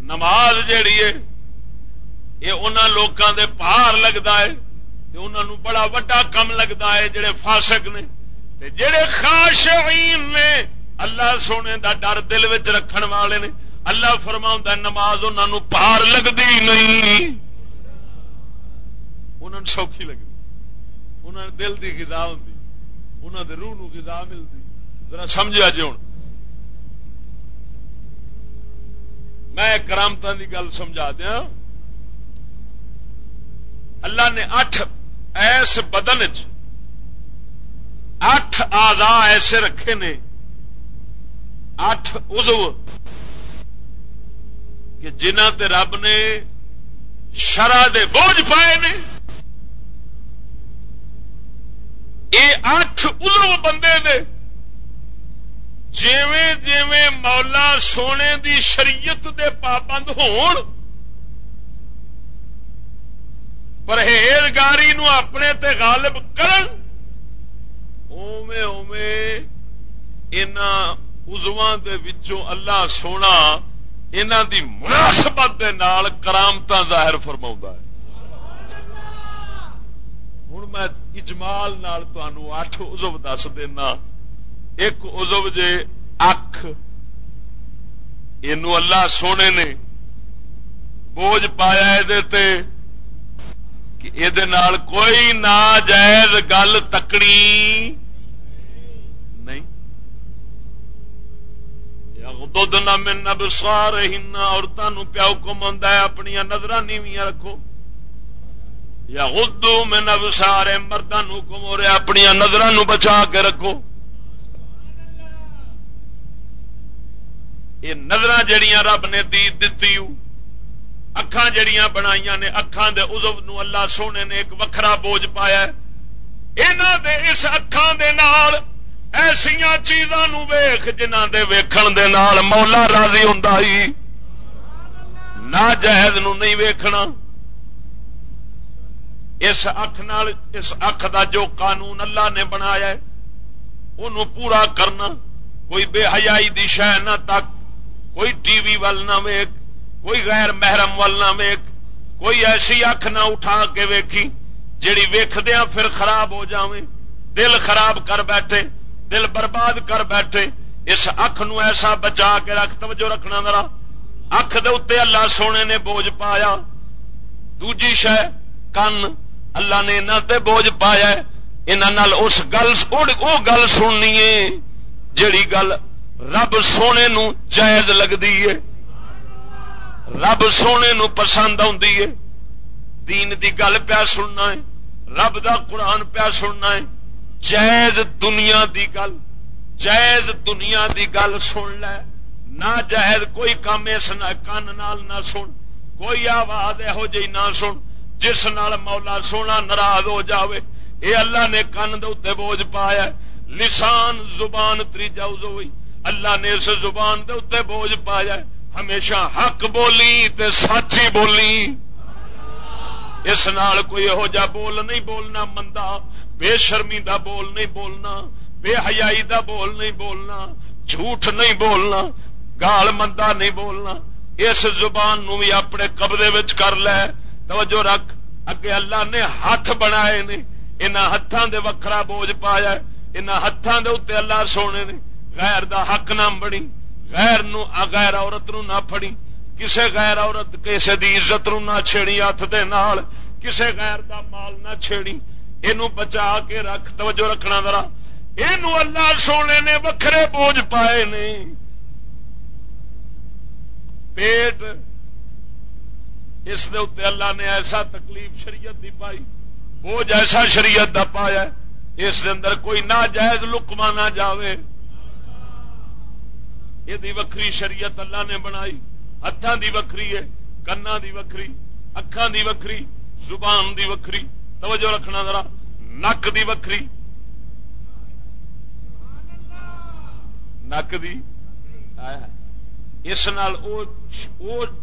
نماز جیڑی ہے، یہ انہوں لوگوں دے پار لگتا ہے انہوں بڑا وڈا کم لگتا ہے جڑے فاسق نے۔ جڑے خاشعین نے، اللہ سونے دا ڈر دل رکھن والے نے۔ اللہ فرما نماز انہوں پار لگتی نہیں۔ انہوں سوکھی لگتی انہوں نے دل کی گزا ہوں انہوں نے روح گزا ملتی ذرا سمجھا جی ہوں میں کرامتا کی گل سمجھا دیا اللہ نے اٹھ ایس بدن اٹھ آزا ایسے رکھے نے۔ اٹھ ازو کہ جنہ تے رب نے شرح دے بوجھ پائے نے۔ یہ اٹھ ازو بندے نے۔ جیویں جیویں مولا سونے دی شریعت دے پابند ہون، پرہیزگاری نو اپنے تے غالب کرن اوے اوے دے وچوں اللہ سونا ان دی مناسبت دے نال کرامت ظاہر فرما ہے۔ ہوں میں اجمال نال اٹھ ازب دس دینا۔ ایک ازب جے اکھ یہ اللہ سونے نے بوجھ پایا یہ کہ یہ کوئی ناجائز گل تکڑی نہیں۔ دھد نہ من بسار عورتوں پیا حکم آتا ہے اپنی نظر نیویاں رکھو۔ یا ادو میں نبسار مردوں حکم ہو رہا اپنی نظر بچا کے رکھو۔ یہ نظر جڑیاں رب نے دی دتی اکھان جڑیاں بنائی نے اکھان دے ازب نو اللہ سونے نے ایک وکھرا بوجھ پایا یہاں دے اس اکھان دے نال ایسیا چیزاں ویخ جنہ دے ویکھن دے نال مولا راضی ہوں نہ جہد نو نہیں ویکھنا۔ اس اکھ نال، اس اکھ دا جو قانون اللہ نے بنایا انہوں پورا کرنا۔ کوئی بے حیائی دی شہ نہ تک کوئی ٹی وی ول نہ ویک کوئی غیر محرم ول نہ ویک کوئی ایسی اکھ نہ اٹھا کے ویکھی، جیڑی ویخدیا پھر خراب ہو جاویں، دل خراب کر بیٹھے، دل برباد کر بیٹھے، اس اکھ نو ایسا بچا کے رکھ، توجہ رکھنا ذرا۔ اکھ دے اتنے اللہ سونے نے بوجھ پایا، دوجی شہ کن اللہ نے انہوں تے بوجھ پایا انہوں اس گل وہ گل سننی ہے، جیڑی گل رب سونے نو جائز لگتی ہے۔ رب سونے نو پسند ہے۔ دین دی گل پیا سننا ہے۔ رب دا قرآن پیا سننا ہے۔ جائز دنیا دی گل، جائز دنیا دی گل سن لے۔ نہ جائز کوئی کام اس کن نال نہ سن۔ کوئی آواز یہو جی نہ سن۔ جس نال مولا سونا ناراض ہو جاوے۔ اے اللہ نے کن دے بوجھ پایا لسان زبان تریجا ہوئی۔ اللہ نے اس زبان دے اتنے بوجھ پایا ہمیشہ حق بولی تے سچی بولی۔ اس نال کوئی یہو جا بول نہیں بولنا مندا بے شرمی دا بول نہیں بولنا، بے حیائی دا بول نہیں بولنا، جھوٹ نہیں بولنا، گال مندا نہیں بولنا۔ اس زبان نو بھی اپنے قبضے وچ کر لے۔ توجہ رکھ، اگے اللہ نے ہاتھ بنائے نے۔ ان ہاتھوں دے وکھرا بوجھ پایا ان ہاتھوں دے اتنے اللہ سونے نے۔ غیر دا حق نہ بنی غیر نو غیر عورت نو نہ پھڑی۔ کسے غیر عورت کسے دی عزت نو نہ چھیڑی ہاتھ دے نال کسے غیر دا مال نہ چھیڑی۔ یہ بچا کے رکھ، توجہ رکھنا ذرا۔ یہ اللہ سونے نے وکھرے بوجھ پائے نے۔ پیٹ، اس اتنے اللہ نے ایسا تکلیف شریعت دی پائی۔ بوجھ ایسا شریعت دا پایا اس دے اندر کوئی ناجائز لکما نہ جاوے۔ یہ وکری شریعت اللہ نے بنائی۔ ہاتھوں دی وکری ہے کنا دی وکری اکھان دی وکری زبان دی وکری توجہ رکھنا ذرا، نک دی وکری نک دی؟ اس نال او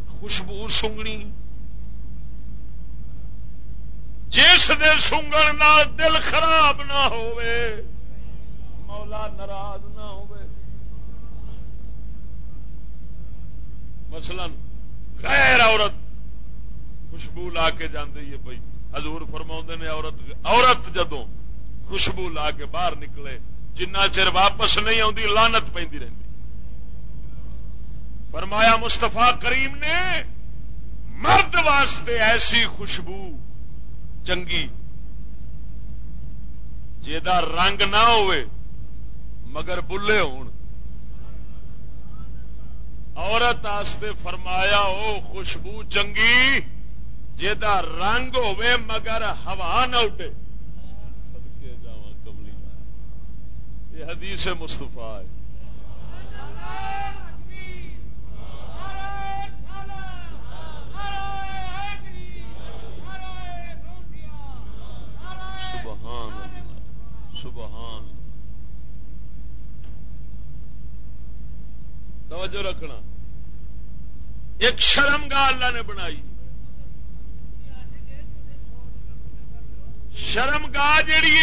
خوشبو سنگنی۔ جس دے سنگن دل خراب نہ مولا ناراض نہ مثلا، غیر عورت، خوشبو لا کے جانے پی حضور فرما نے عورت عورت جدو خوشبو لا کے باہر نکلے، جنہ چر واپس نہیں آتی لانت پہ رہتی فرمایا مستفا کریم نے مرد واسطے ایسی خوشبو چنگی جا رنگ نہ ہوئے، مگر بلے ہون۔ عورت آستے فرمایا، او خوشبو چنگی جا رنگ ہوے مگر ہوا نہ اٹھے. یہ حدیث مستفا ہے۔ سبحان سبحان توجہ رکھنا۔ ایک شرم گاہ اللہ نے بنائی۔ شرم گاہ جیڑی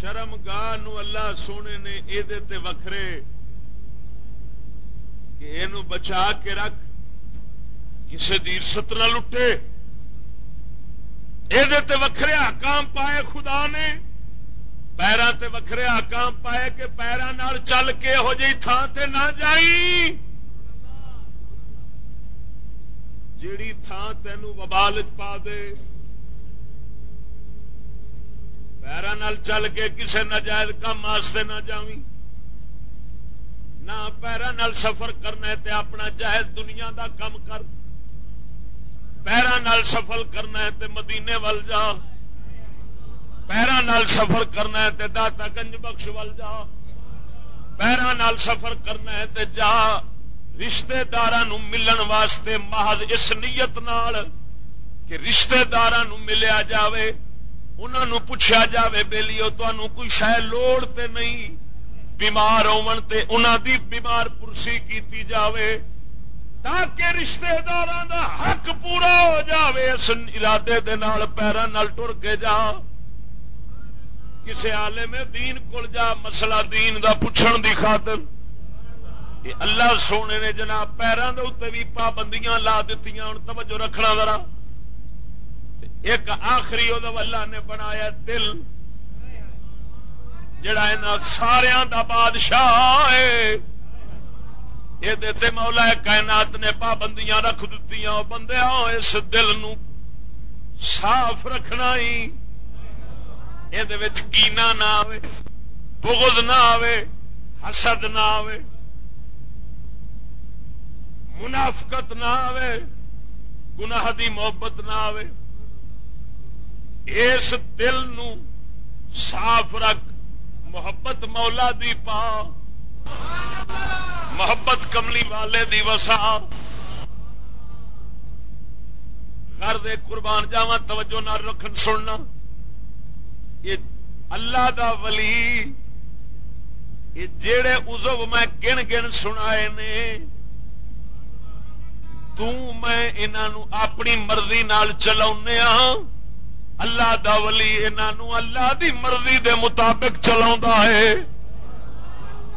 شرم گاہ اللہ سونے نے یہ وکھرے کہ یہ بچا کے رکھ کسی کی عزت نہ لٹے۔ یہ وکھرے حکام پائے خدا نے۔ پیروں تے وکھرے حکام پائے کہ پیروں چل کے یہو جی تھان تے نہ جائی۔ جیڑی تھان تینوں وبال پا دے پیروں چل کے کسی نجائز کام واسطے نہ جاوی نہ پیروں سفر کرنا تے اپنا جائز دنیا دا کم کر۔ پیروں سفر کرنا ہے تے مدینے ول جا۔ پیروں سفر کرنا ہے تے داتا گنج بخش ول جا۔ پیروں سفر کرنا ہے تے جا۔ رشتے دار ملن واسطے محض اس نیت نال کہ رشتے دار ملیا جاوے۔ انہوں پوچھا جائے بےلیو تمہوں کوئی شہ لوڑ تے نہیں۔ بیمار ہون تے انہاں دی بیمار پرسی کی جاوے۔ تاکہ رشتے دار دا حق پورا ہو جاوے، اس ارادے دے نال پیروں ٹر کے جا۔ کسے آلے میں دین کول جا مسئلہ دین دا پوچھن دی خاطر اللہ سونے نے جناب پیروں کے اتنے بھی پابندیاں لا دیتی ہوں توجہ رکھنا ذرا۔ ایک آخری اللہ نے بنایا دل، جڑا یہاں سارا دا بادشاہ یہ مولا کائنات نے پابندیاں رکھ دیتی بندے اس دل نو صاف رکھنا ہی۔ یہ کینا نہ آئے بغض نہ آئے حسد نہ آئے منافقت نہ آئے گناہ دی محبت نہ آئے اس دل نو صاف رکھ محبت مولا دی پا محبت کملی والے دی وسا گھر دے قربان جاوا توجہ نہ رکھن سننا یہ اللہ دا ولی، یہ جڑے ازو میں گن گن سنائے نے میں انہوں اپنی مرضی نال چلا اللہ دا ولی انہوں اللہ دی مرضی دے مطابق چلا ہے۔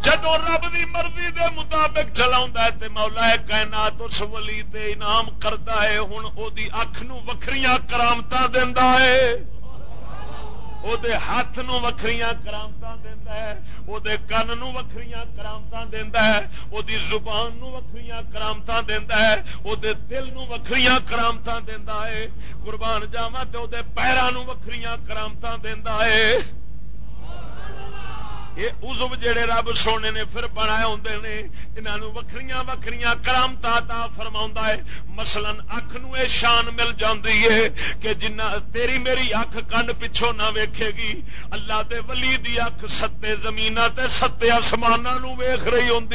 جدو رب دی مرضی دے مطابق چلا ہے مولا کائنات اس ولی تے انعام کرتا ہے ہوں وہ اکھ نکری کرامت دینا ہے۔ وہ ہاتھ وکری کرامت دینا ہے وہ کن وکری کرامت دینا ہے وہ زبان وکری کرامت دینا ہے وہ دل وکری کرامت دینا ہے قربان جاوا تو پیروں وکری کرامت دینا ہے یہ ازب جڑے رب سونے نے پھر بنایا ہوں نے انہوں وکری وکری کرامت تا فرما ہے۔ مسلن اکھ نو شان مل جاتی ہے کہ جنہ تیری میری اکھ کنڈ پچھوں نہ ویکھے گی، اللہ دے ولی دی اکھ ستے زمین تے ستے آسمان ویخ رہی ہوں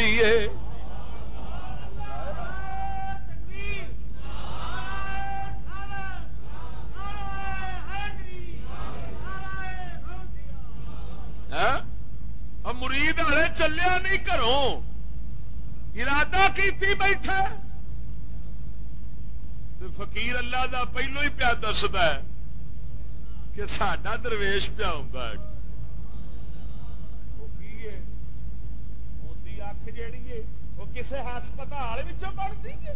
مرید والے چلیا نہیں کرو ارادہ کی بیٹھا فقیر اللہ دا پہلو ہی پیا دستا ہے کہ سڈا درویش پیا ہوں موتی اکھ جیڑی ہے، وہ کسی ہسپتال بنتی ہے۔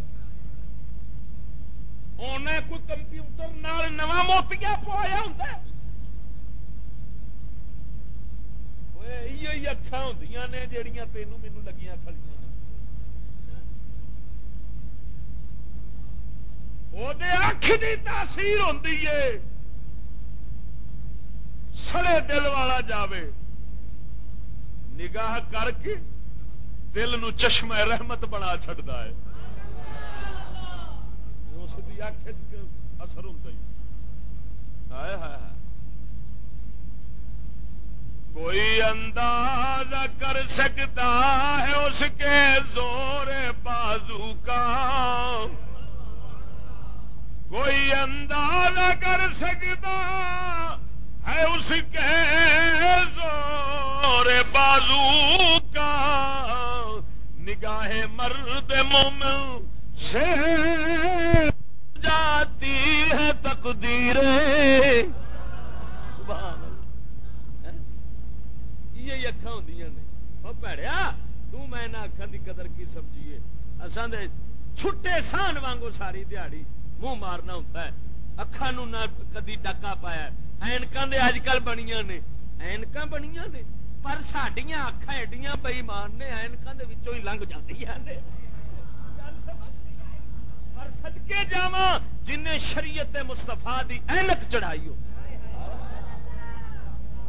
انہیں کوئی کمپیوٹر نواں موتیا پوایا ہوں اکھان ہوں نے جہیا تینوں مینو لگیاں کھڑی اکھ کی تاثیر ہوتی ہے سڑے دل والا جاوے نگاہ کر کے دل نو چشمہ رحمت بنا چڑتا ہے اس کی اکھ اثر ہوتا ہی کوئی انداز کر سکتا ہے اس کے زور بازو کا؟ کوئی انداز کر سکتا ہے اس کے زور بازو کا؟ نگاہ مرد مومن سے جاتی ہے تقدیر سبحان یہ اکھان ہوں پیڑیا تین اکھان کی قدر کی سمجھیے اصل چھٹے سان وانگو ساری دیہڑی منہ مارنا ہوتا ہے۔ اکھان نہ کدی ڈکا پایا اینکاں دے اج کل بنیا نے۔ اینکاں بنیا نے۔ پر سڈیا اکھان ایڈیاں بئیمان نے، اینکاں دے وچوں ہی لنگ جاتی ہیں پر سدکے جاواں جن شریعت مستفا دی اینک چڑھائی ہو۔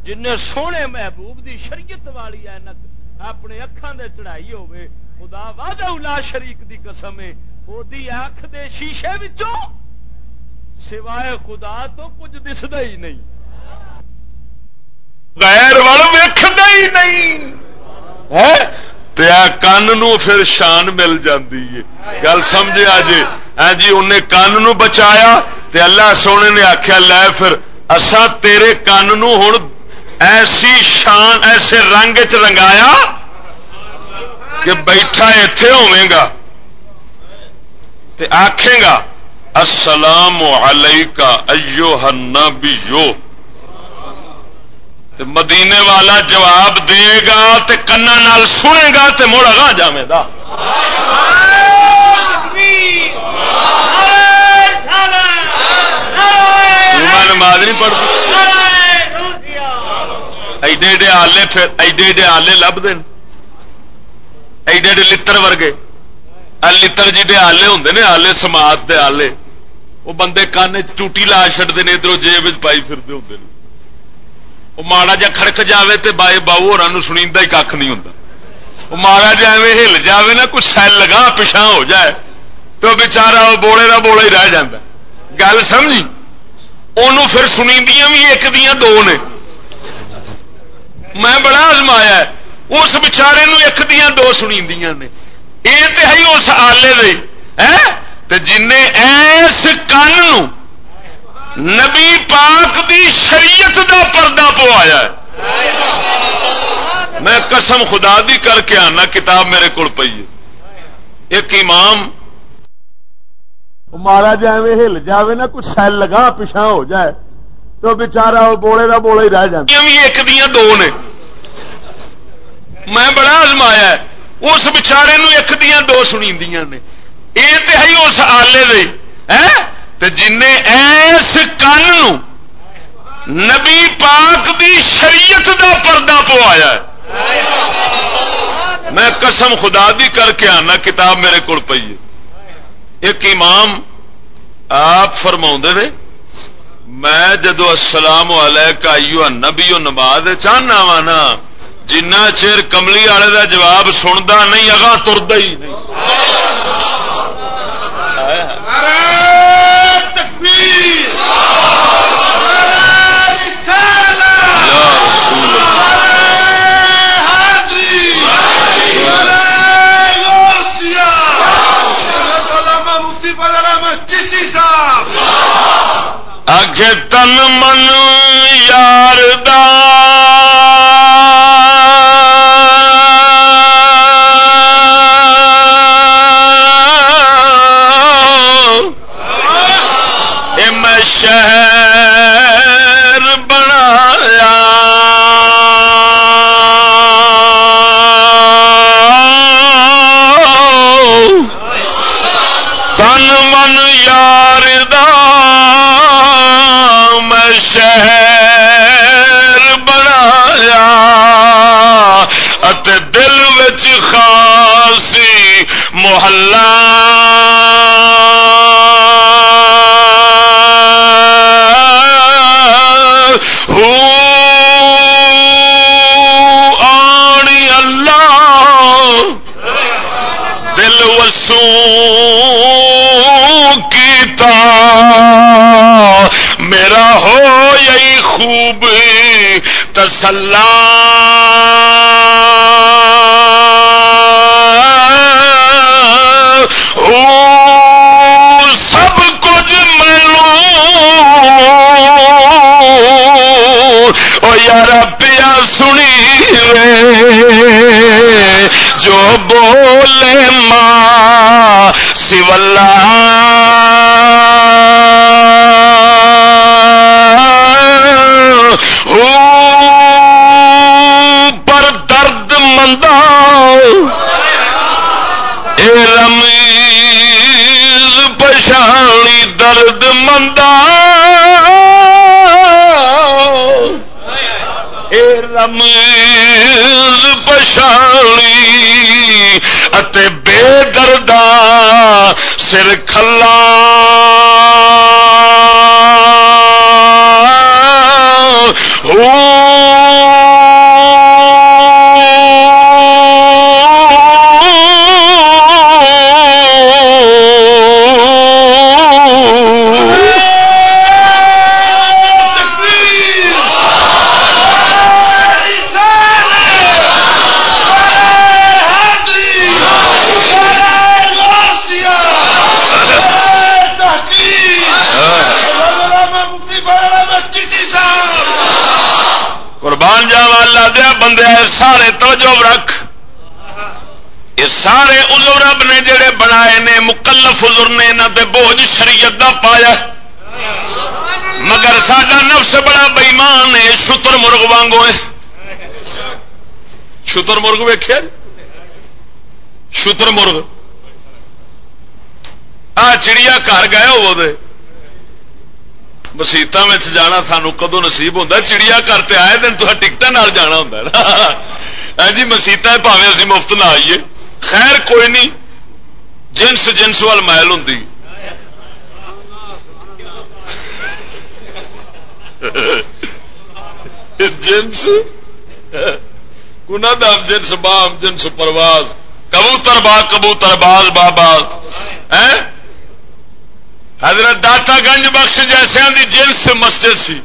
جن سونے محبوب دی شریعت والی اینک اپنے اکھان دے چڑھائی ہوے خدا وعدہ الا شریک دی قسم ہے۔ او دی اکھ دے شیشے وچوں سوائے خدا تو کچھ دسدا ہی نہیں۔ غیر وال ویکھدا ہی نہیں۔ ہے؟ تے کن نو پھر شان مل جاندی ہے۔ گل سمجھا جی ہاں جی انہیں کن نو بچایا تے اللہ سونے نے آخیا لے پھر اسا تیرے کن نو ہن ایسی شان، ایسے رنگ چ رنگایا کہ بیٹھا اتے ہوا آخے گا، السلام علیکہ ایو ہن بھی مدینے والا جواب دے گا تے کنا سنے گا تے مڑ اگا جائے گا۔ نماز نہیں پڑھتی ایڈے ایڈے آلے ایڈے ایڈے آلے لب دین ایڈے ایڈے لتر ورگے۔ لتر جی آلے ہوں نے، آلے سماعت دے آلے۔ وہ بندے کان ٹوٹی لا چڑتے ہیں ادھر جیب پائی پھرتے ہوں وہ ماڑا جا کھڑک جائے تو بائے باؤ ہو سنی ہی کھ نہیں ہوتا وہ ماڑا جا ہل جائے نا کچھ سیل لگا پچھا ہو جائے تو بچارا وہ بولے کا بولا ہی رہ جا گل سمجھی انہوں پھر سنی دیا بھی ایک دیا دو نے میں بڑا آزمایا اس بچارے ایک دیا دو سنی دیا نے یہ تو ہے اس آلے دے جن ایس کن نبی پاک دی شریعت دا پردہ پوایا ہے میں قسم خدا دی کر کے آنا کتاب میرے کو پی ایک امام مارا جائے ہل جائے نا کچھ سیل لگا پچھا ہو جائے تو بچارا وہ بولے بولا ہی رہ جائے ایک دیا دو نے۔ میں بڑا آزمایا اس بچارے ایک دیا دو سنی نے۔ یہ تو ہے اس آلے دے۔ جن ایس کن نبی پاک دی شریعت دا پردہ پوایا میں قسم خدا دی کر کے آنا، کتاب میرے کو پی ہے۔ ایک امام آپ فرما نے، میں جدو السلام علیکہ ایو نبی و نماز چاہنا وا نا جنا چیر کملی والے کا جواب سنتا نہیں اگا ترتا ہی نہیں۔ تن من یار شہر شہر بنایا اتے دل وچ خاصی محلہ ہوں وسو کیتا۔ میرا ہو یہی خوب تسلا۔ سب کچھ ملو او یار پیا سنی رے۔ جو بولے ماں سولہ پر درد مندا اے رمیز پشانی درد مندا اے رمیز پشانی اتے بے دردہ سر کھلا۔ ہو بنائے نے یہاں بوجھ شریعت دا پایا مگر سڈا نفس بڑا بئیمان ہے، شتر مرغ وانگو ہے۔ شتر مرغ ویخیا جی؟ شتر مرغ۔ آ چڑیا گھر گئے ہو مسیت جانا سانو کدو نصیب ہوتا چڑیا گھر تے آئے دن تو ٹکٹ جانا ہوں ہاں،, ہاں۔, ہاں جی مسیت پاوے اسی مفت نہ آئیے۔ خیر، کوئی نہیں۔ جنس جنس وال محل ہوں جنس؟ کنا دام جنس، بام جنس، پرواز۔ کبوتر با کبوتر، باز باز۔ حضرت داتا گنج بخش جیسے دی جنس مسجد سی۔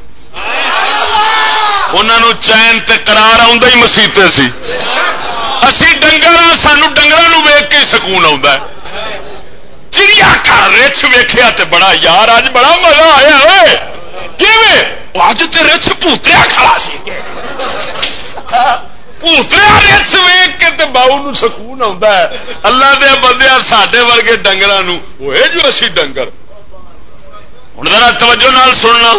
انہوں چین ترار آسیتے سی۔ اسی ڈنگر سانو ڈنگر ویگ کے سکون آ چڑیا گھر رچ ویخیا بڑا یار اج بڑا مزہ آیا اج تو رچ پوتریا کھڑا سی پوتریا رچ ویگ کے باؤ سکون آتا ہے اللہ دیا بندے سڈے ورگے ڈنگر ہوئے جو اسی ڈنگر ہوں ذرا توجہ نال سننا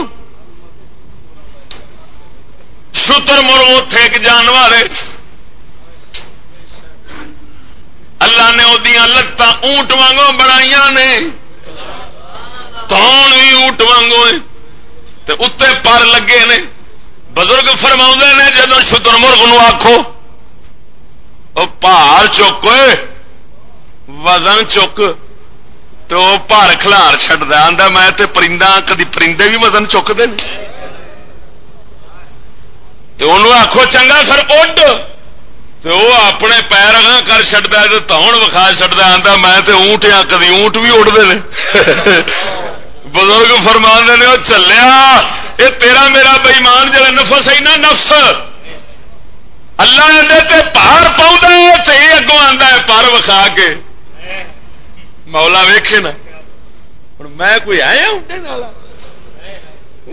شتر مرغ اتے ایک جانور ہے اللہ نے وہ لتان اونٹ وانگو بنائی نے۔ تون بھی اونٹ وانگو اتنے پر لگے نے۔ بزرگ فرما نے جب شتر مرغ نو آخو پہاڑ چک وزن چک تو وہ پار کھلار چڈ آتا میں تے پرندہ، کدی پرندے بھی وزن چکتے ہیں تو انہوں آخو چنگا سر، اڈ۔ تو وہ اپنے پیر اگاں کر چڑتا ہے تو وکھا چڑتا آتا میں تے اونٹ یا کدی اونٹ بھی اڈتے ہیں بزرگ فرما نے وہ چلیا یہ تیرا میرا بئیمان جا نفس ہے نا نفس۔ اللہ نے تے پار پاؤں یہ اگوں آتا ہے پر وکھا کے۔ مولا ویکھے نا۔ ہوں میں کوئی آیا اڈے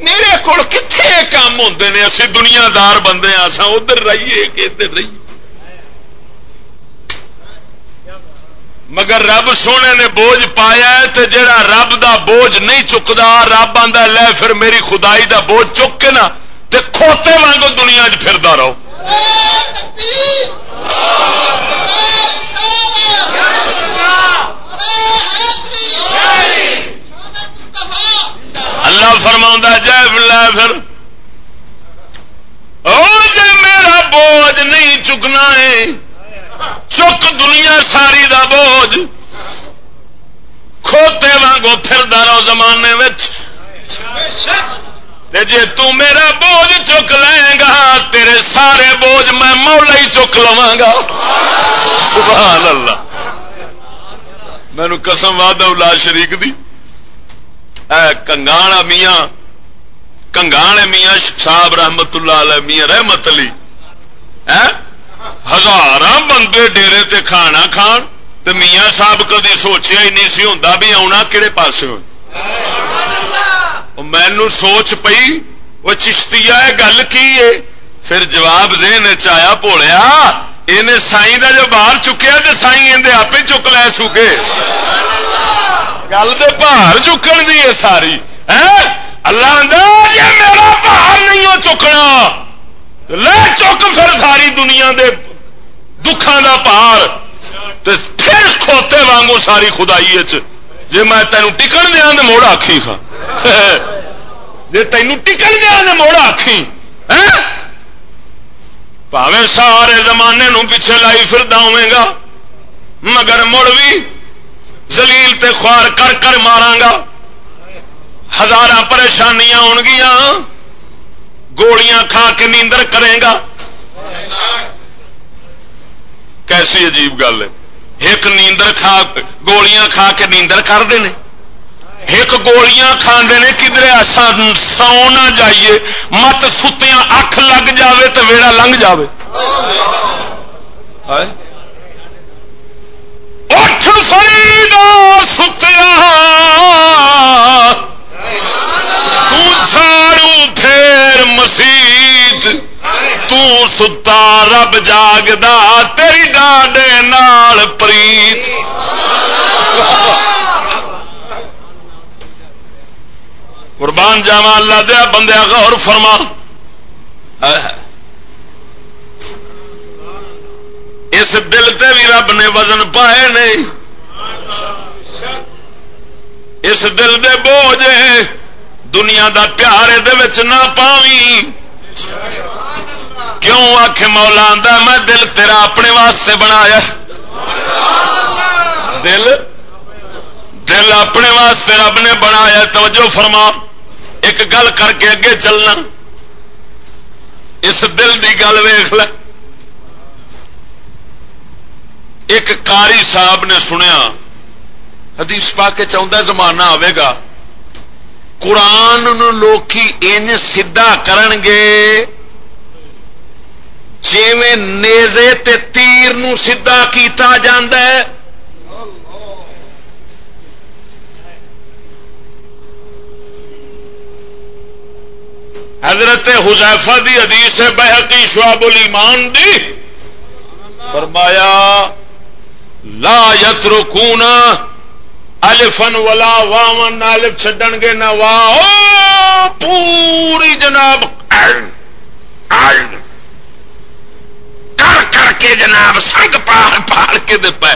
میرے کو کتنے کام ہوتے ہیں اسی دنیا دار بندے اصا ادھر رہیے کہ ادھر رہیے مگر رب سونے نے بوجھ پایا ہے تو جڑا رب دا بوجھ نہیں چکتا رب آتا لے پھر میری خدائی دا بوجھ چک کے نا، تے کھوتے وانگو دنیا چ پھردا رہو۔ اللہ فرما جائے پھر جی میرا بوجھ نہیں چکنا ہے چک دنیا ساری دا بوجھ کھوتے وانگو پھر دارو زمانے تے جی میرا بوجھ چک لے گا، تیرے سارے بوجھ میں مولا ہی چک لوا گا۔ سبحان اللہ۔ مینو قسم واد لا شریک دی۔ کنگان میاں کنگان میاں صاحب رحمت اللہ علیہ میاں رحمت علی۔ ہزار بندے ڈیرے تے کھانا کھان تو میاں صاحب کدی سوچیا ہی نہیں سی ہوتا بھی آنا کہڑے پاس مینو سوچ پئی وہ چشتی ہے گل کی ہے؟ پھر جواب ذہن چایا پوڑیا یہ سائی کا جو باہر چکیا تو سائی اندر آپ چک لے سوکے گل تو باہر چکن دی ہے ساری۔ اللہ میرا باہر نہیں چکنا۔ لے چک پھر ساری دنیا دے دکھان دا پار پھر کھوتے وانگو ساری خدائی جی میں تینوں ٹکن دیا تو موڑ آخی خا جی تینوں ٹکن دیا تو موڑ آخی ہاں؟ پاوے سارے زمانے نو پیچھے لائی پھر گا۔ مگر مڑ بھی زلیل تے خوار کر کر مارا گا۔ ہزار پریشانیاں ہو گیا گولیاں کھا کے نیندر کرے گا؟ کیسی عجیب گل ہے۔ ایک نیندر کھا گولیاں کھا کے نیندر کرتے ہیں۔ ایک گولیاں کھانے نے کدھر ایسا سو نہ جائیے، مت ستیاں اکھ لگ جاوے تو ویڑا لنگ جاوے۔ اٹھ فریدا ستیا تاڑو پھر مسیت تتا رب جاگدا تیری ڈاڈے نال پریت قربان جاوا اللہ دیا بندیا غور فرما اس دل تے بھی رب نے وزن پائے نہیں اس دل دے بوجھ دنیا دا پیار یہ نہ پاوی کیوں آخ مولا میں دل تیرا اپنے واسطے بنایا۔ دل؟ دل اپنے واسطے رب نے بنایا۔ توجہ فرما۔ ایک گل کر کے اگے چلنا۔ اس دل کی گل ویخ ل ایک کاری صاحب نے سنیا، حدیث پا کے چاہتا زمانہ آئے گا۔ قرآن لوکی ان سیدا کرن گے نیزے تے تیر نو سیدا کیتا ہے۔ حضرت حزیفہ دی حدیث ہے، بحقی شعب الایمان دی۔ فرمایا، لا یترکونا الفن ولا واون الف چڈن گے نہ وا پوری جناب کر کر کے جناب سنگ پال پال کے دے پے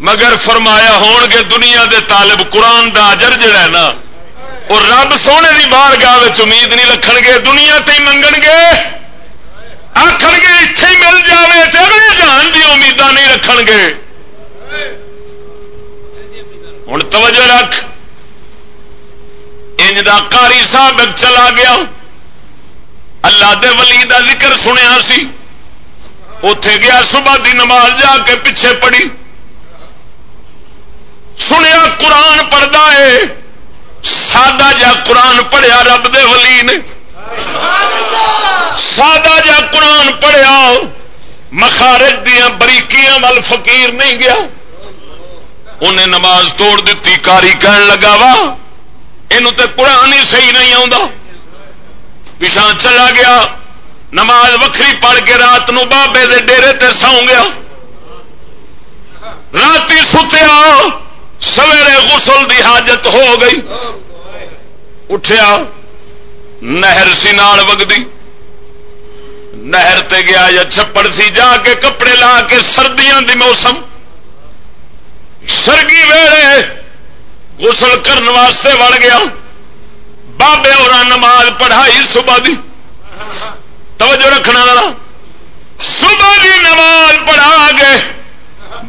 مگر فرمایا ہون گے دنیا دے طالب قرآن دا اجر جڑا ہے نا اور رب سونے کی بار گاہ امید نہیں رکھ گے دنیا تے منگن گے آخر گے اتے ہی مل جائے اگلے جان کی امیداں نہیں رکھ گے ہوں، توجہ رکھ۔ انج دا کاری صاحب چلا گیا۔ اللہ دے ولی دا ذکر سنیا سی۔ اتے گیا صبح دی نماز جا کے پیچھے پڑی۔ سنیا قرآن پڑھتا ہے۔ سادہ جا قرآن پڑھیا رب دے ولی نے۔ سادہ جا قرآن پڑھیا۔ مخارج دیا بریکیاں مل فقیر نہیں گیا۔ انہیں نماز توڑ دیتی، کاری کہن لگا وا یہ قرآن ہی صحیح نہیں آتا پچھا چلا گیا، نماز وکری پڑھ کے رات نو بابے دے ڈیرے تے سو گیا۔ رات ستیا، سویرے غسل دی حاجت ہو گئی۔ اٹھیا، نہر سی نال وگدی۔ نہر تے گیا یا چھپڑ سی، جا کے کپڑے لا کے سردیاں دی موسم۔ سرگی ویڑے غسل کرنے واسطے وڑ گیا۔ بابے اور نماز پڑھائی صبح دی۔ توجہ رکھنا والا صبح دی نماز پڑھا گئے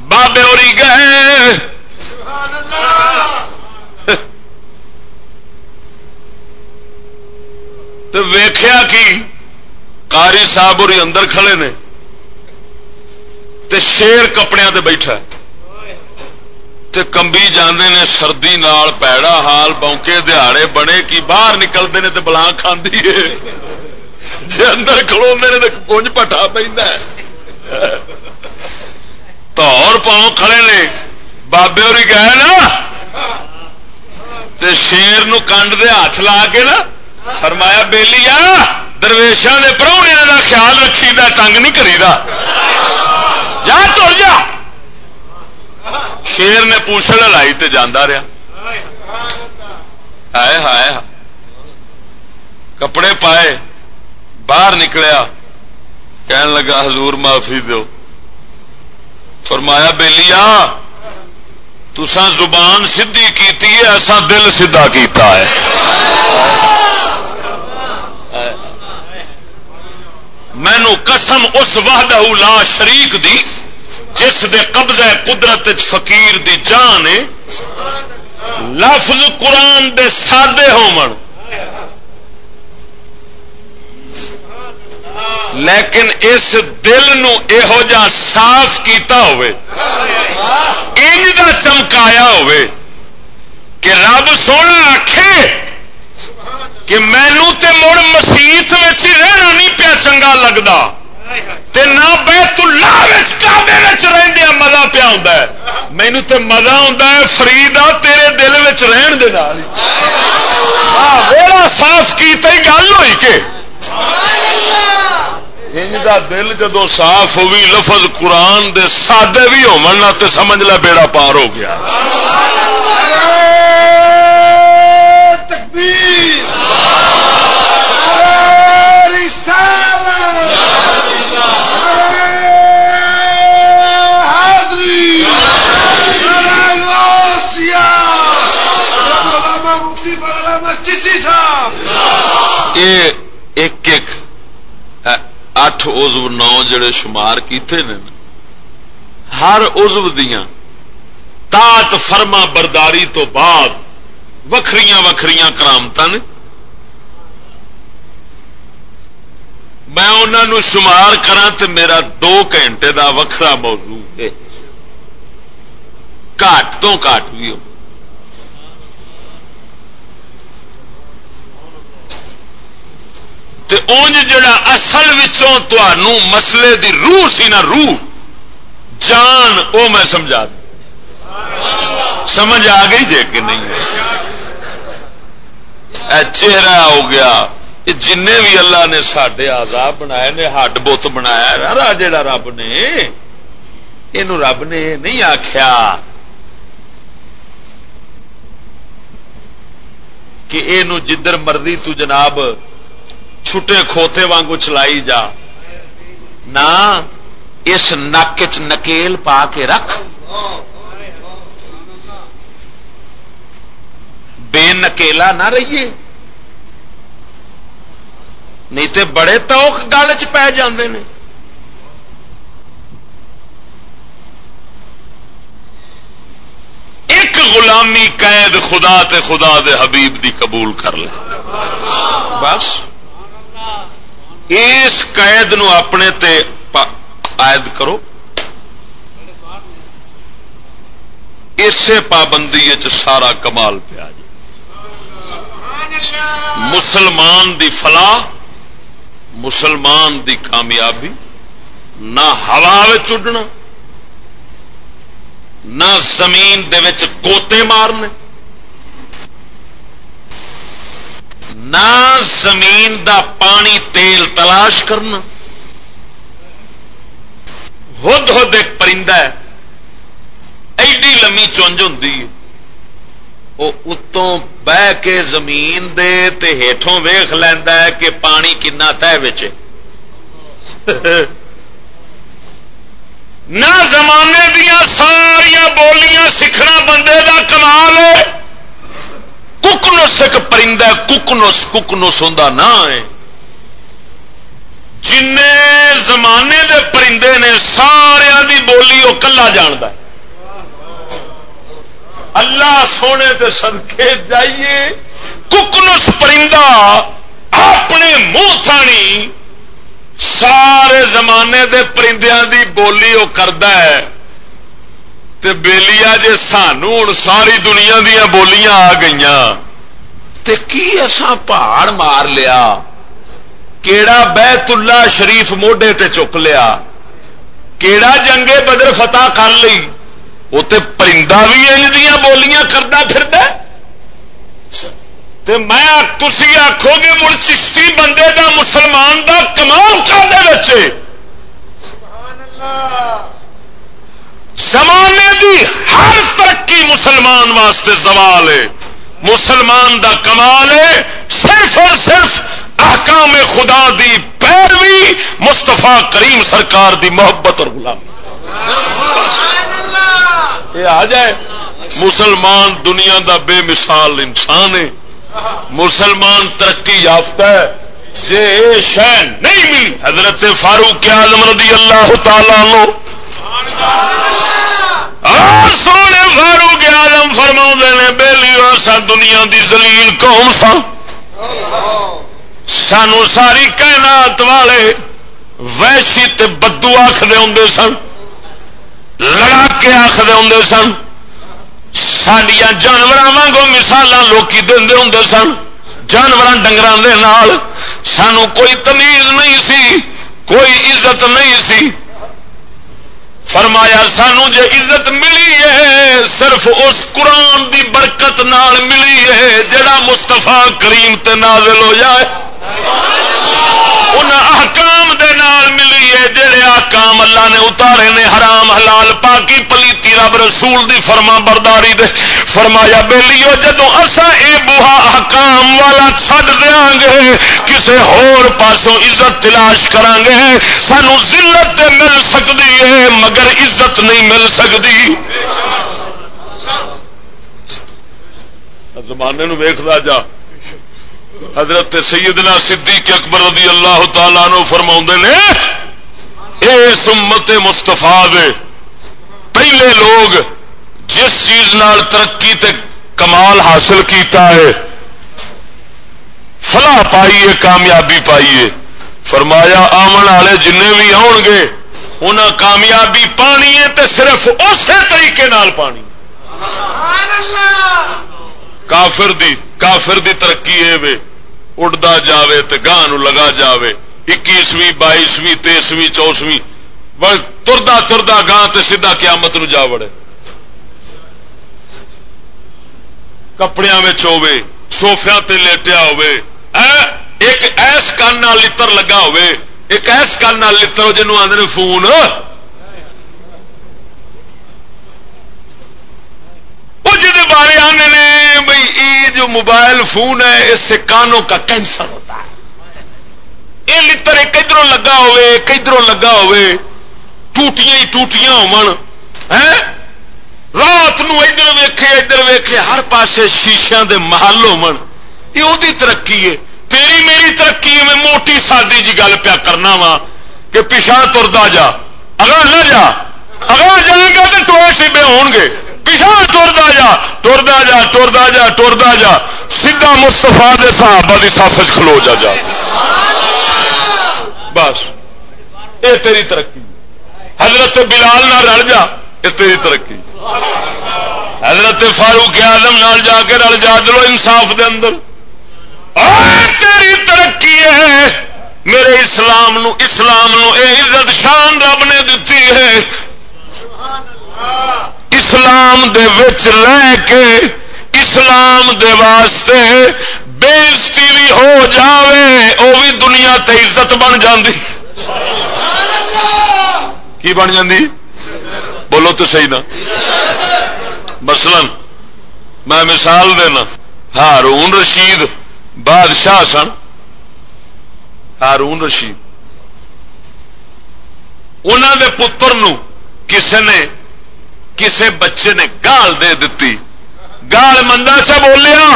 بابے اور گئے۔ تو ویخیا کی؟ کاری صاحب اور اندر کھڑے نے۔ تے شیر کپڑے تے بیٹھا تے کمبی جانے نے سردی نال پیڑا حال بونکے دہاڑے بنے کی باہر نکلتے ہیں تو بلا کھاندی ہے۔ جی اندر کھلو نے تو کنج پٹا پہ تور پاؤں کھڑے نے۔ بابے اور گئے نا۔ تے شیر نو کنڈ دے ہاتھ لا کے نا۔ فرمایا بیلی آ درویشان کے پرونے کا خیال رکھی دا تنگ نہیں کری دا جا تر جا۔ شیر نے پوچھل لائی تے جانا رہا۔ ہائے ہائے کپڑے پائے، باہر نکلیا۔ کہن لگا، حضور معافی دو۔ فرمایا بےلی آ تسان زبان سدھی کی ایسا دل سیدا کیتا ہے۔ مینو قسم اس وحدہ لا شریک دی۔ جس دے قبضہ قدرت فقیر دی جان لفظ قرآن دے سادے ہو لیکن اس دل نو یہو جا صاف کیتا ہوئے، انج دا چمکایا ہوئے کہ رب سونا آخے کہ مینو تے مڑ مسیت رہنا نہیں پیا چنگا لگتا نہ بیت اللہ کعبے رہدیا مزہ پیا ہوں مینو تے مزہ آتا ہے فرید آ تیرے دل رہن دے ویڑا صاف کی گل ہوئی کہ۔ دل جدو صاف ہوئی لفظ قرآن دے سادے بھی ہو سمجھ لے بیڑا پار ہو گیا۔ ایک ایک اٹھ عزو نو جڑے شمار کیتے ہیں ہر عزو دیا تات فرما برداری تو بعد وکری وکری کرامت نے، میں انہوں شمار کرا تو میرا دو گھنٹے دا وکھرا موضوع ہے۔ گھٹ تو گھٹ بھی ہو۔ اونج جڑا اصل مسلے دی روح سی نا روح، جان وہ میں سمجھا سمجھ آ گئی جے کہ نہیں؟ چہرہ ہو گیا۔ جن بھی اللہ نے سڈے آزاد بنایا نے، ہڈ بت بنایا جڑا رب نے یہ رب نے نہیں آخیا کہ یہ جدھر مرضی تو جناب چھٹے کھوتے وانگو چلائی جا۔ نہ اس نک چ نکیل پا کے رکھ۔ بے نکیلا نہ رہیے۔ نہیں تے بڑے توک گل چ پی جاندے نے۔ ایک غلامی قید خدا تے خدا دے حبیب دی قبول کر لے۔ بس۔ اس قید نو اپنے تے عائد کرو۔ اسے پابندی سارا کمال پیا جی مسلمان دی فلاح، مسلمان دی کامیابی، نہ ہوا اڈنا، نہ زمین دے وچ گوتے مارنے۔ نہ زمین دا پانی تیل تلاش کرنا ہد ہد ایک پرندہ ہے۔ ایڈی لمی چونج ہوں وہ اتوں بہ کے زمین دے تے ہیٹوں ویخ لینا ہے کہ پانی کنا تہ بچے نہ زمانے دیا ساریا بولیاں سیکھنا بندے دا کمال ہے۔ ککنس ایک پرندہ ککنس ککنس ہوں نہ ہے جن زمانے دے پرندے نے سارا دی بولی وہ کلا جانتا ہے اللہ سونے تے سدکے جائیے ککنس پرندہ اپنے منہ تھانی سارے زمانے دے پرندیاں دی بولی وہ کرتا ہے تے بےلیا جی سانو ہوں ساری دنیا دیا بولیاں آ گئی تے کی اسا پہاڑ مار لیا؟ کیڑا بیت اللہ شریف موڈے تے چک لیا؟ کیڑا جنگے بدر فتح کر لی وہ تو پرندہ بھی ان دیا بولیاں کرتا پھر میں تھی آخو گے مڑ چشتی بندے دا مسلمان دا کمال کر دے بچے زمانے دی ہر ترقی مسلمان واسطے سوال ہے۔ مسلمان دا کمال ہے۔ صرف اور صرف احکام خدا دی پیروی مستفا کریم سرکار دی محبت اور غلامی۔ یہ آ جائے۔ مسلمان دنیا دا بے مثال انسان ہے۔ مسلمان ترقی یافتہ ہے۔ یہ شہ نہیں ملی۔ حضرت فاروق آزم رضی اللہ تعالی لو سونے فاروق آزم فرما نے بہلی سا دنیا دی زلیل قوم سا۔ سانو ساری کائنات والے ویسی تے بدو آخر ہوں سن لڑا کے آخر ہوں سن۔ سڈیا جانور واگوں مثال لوکی دے ہوں سن۔ جانور ڈنگر سانو کوئی تمیز نہیں سی، کوئی عزت نہیں سی۔ فرمایا، سانو جے عزت ملی ہے، صرف اس قرآن دی برکت نال ملی ہے جڑا مستفا کریم تے نازل ہو جائے احکام دے نال ملی ہے، جڑے احکام اللہ نے اتارے نے، حرام، حلال، پاکی، پلیتی، رب رسول دی فرما برداری دے۔ فرمایا، بیلیو جدو اسا اے بوہا احکام والا چھڈ دیاں گے، کسے ہور پاسوں عزت تلاش کران گے، سانو ذلت تے مل سکدی ہے، مگر عزت نہیں مل سکدی۔ زمانے نو ویکھدا جا۔ حضرت سیدنا صدیق اکبر رضی اللہ تعالیٰ نو فرما نے اے سمت مستفا دے پہلے لوگ جس چیز نال ترقی تے کمال حاصل کیتا ہے فلاح پائیے کامیابی پائیے۔ فرمایا آمن والے جن بھی آن گے انہیں کامیابی پانی ہے تے صرف اسی طریقے نال پانی۔ کافر دی کافر دی ترقی ہے اڈتا جاوے تے گاہ لگا جاوے، اکیسویں، بائیسویں، تیسویں، چوسویں تردا تردا گاہ تے سیدھا قیامت نو جا وڑے۔ کپڑے ہوے سوفیا تے لیٹیا ہوے ایک ایس کان لتر لگا ہوے ایک ایس کان لتر جنوب آدھے فون وہ جی بارے آنے نے بھائی یہ جو موبائل فون ہے، اس سے کانوں کا کینسر ہوتا ہے۔ یہ لڑ ایک لگا ہوئے ادھر لگا ہوئے، ٹوٹیاں ہی ٹوٹیاں ہو رات نو ادھر ویکھے ادھر ویکھے، ہر پاسے شیشیا دے محل ہو یہ وہی ترقی ہے۔ تیری میری ترقی میں موٹی سادی جی گل پیا کرنا وا کہ پیچھا ترتا جا اگر نہ جا اگر جائے گا تو ٹوئے سیبے ہون گے پیچھا ٹرتا جا ٹرتا جا ٹرتا جا ٹرتا جا۔ سیدھا مستفا دے صحابہ دی ساس کھلو جا جا۔ بس۔ یہ تیری ترقی۔ حضرت بلال نہ رل جا یہ تیری ترقی۔ حضرت فاروق آدم نال جا کے رل جا، دلو انصاف دے اندر۔ تیری ترقی ہے۔ میرے اسلام نو اسلام نو اے عزت شان رب نے دیتی ہے۔ اسلام دے وچ رہ کے اسلام دے واسطے بےزتی بھی ہو جاوے وہ بھی دنیا تے عزت بن جاندی۔ کی بن جاندی؟ بولو تو صحیح نا۔ مثلا میں مثال دینا، ہارون رشید بادشاہ سن۔ ہارون رشید۔ انہوں دے پتر نو کسے نے کسے بچے نے گال دے دیتی گال مندا سا بولیا،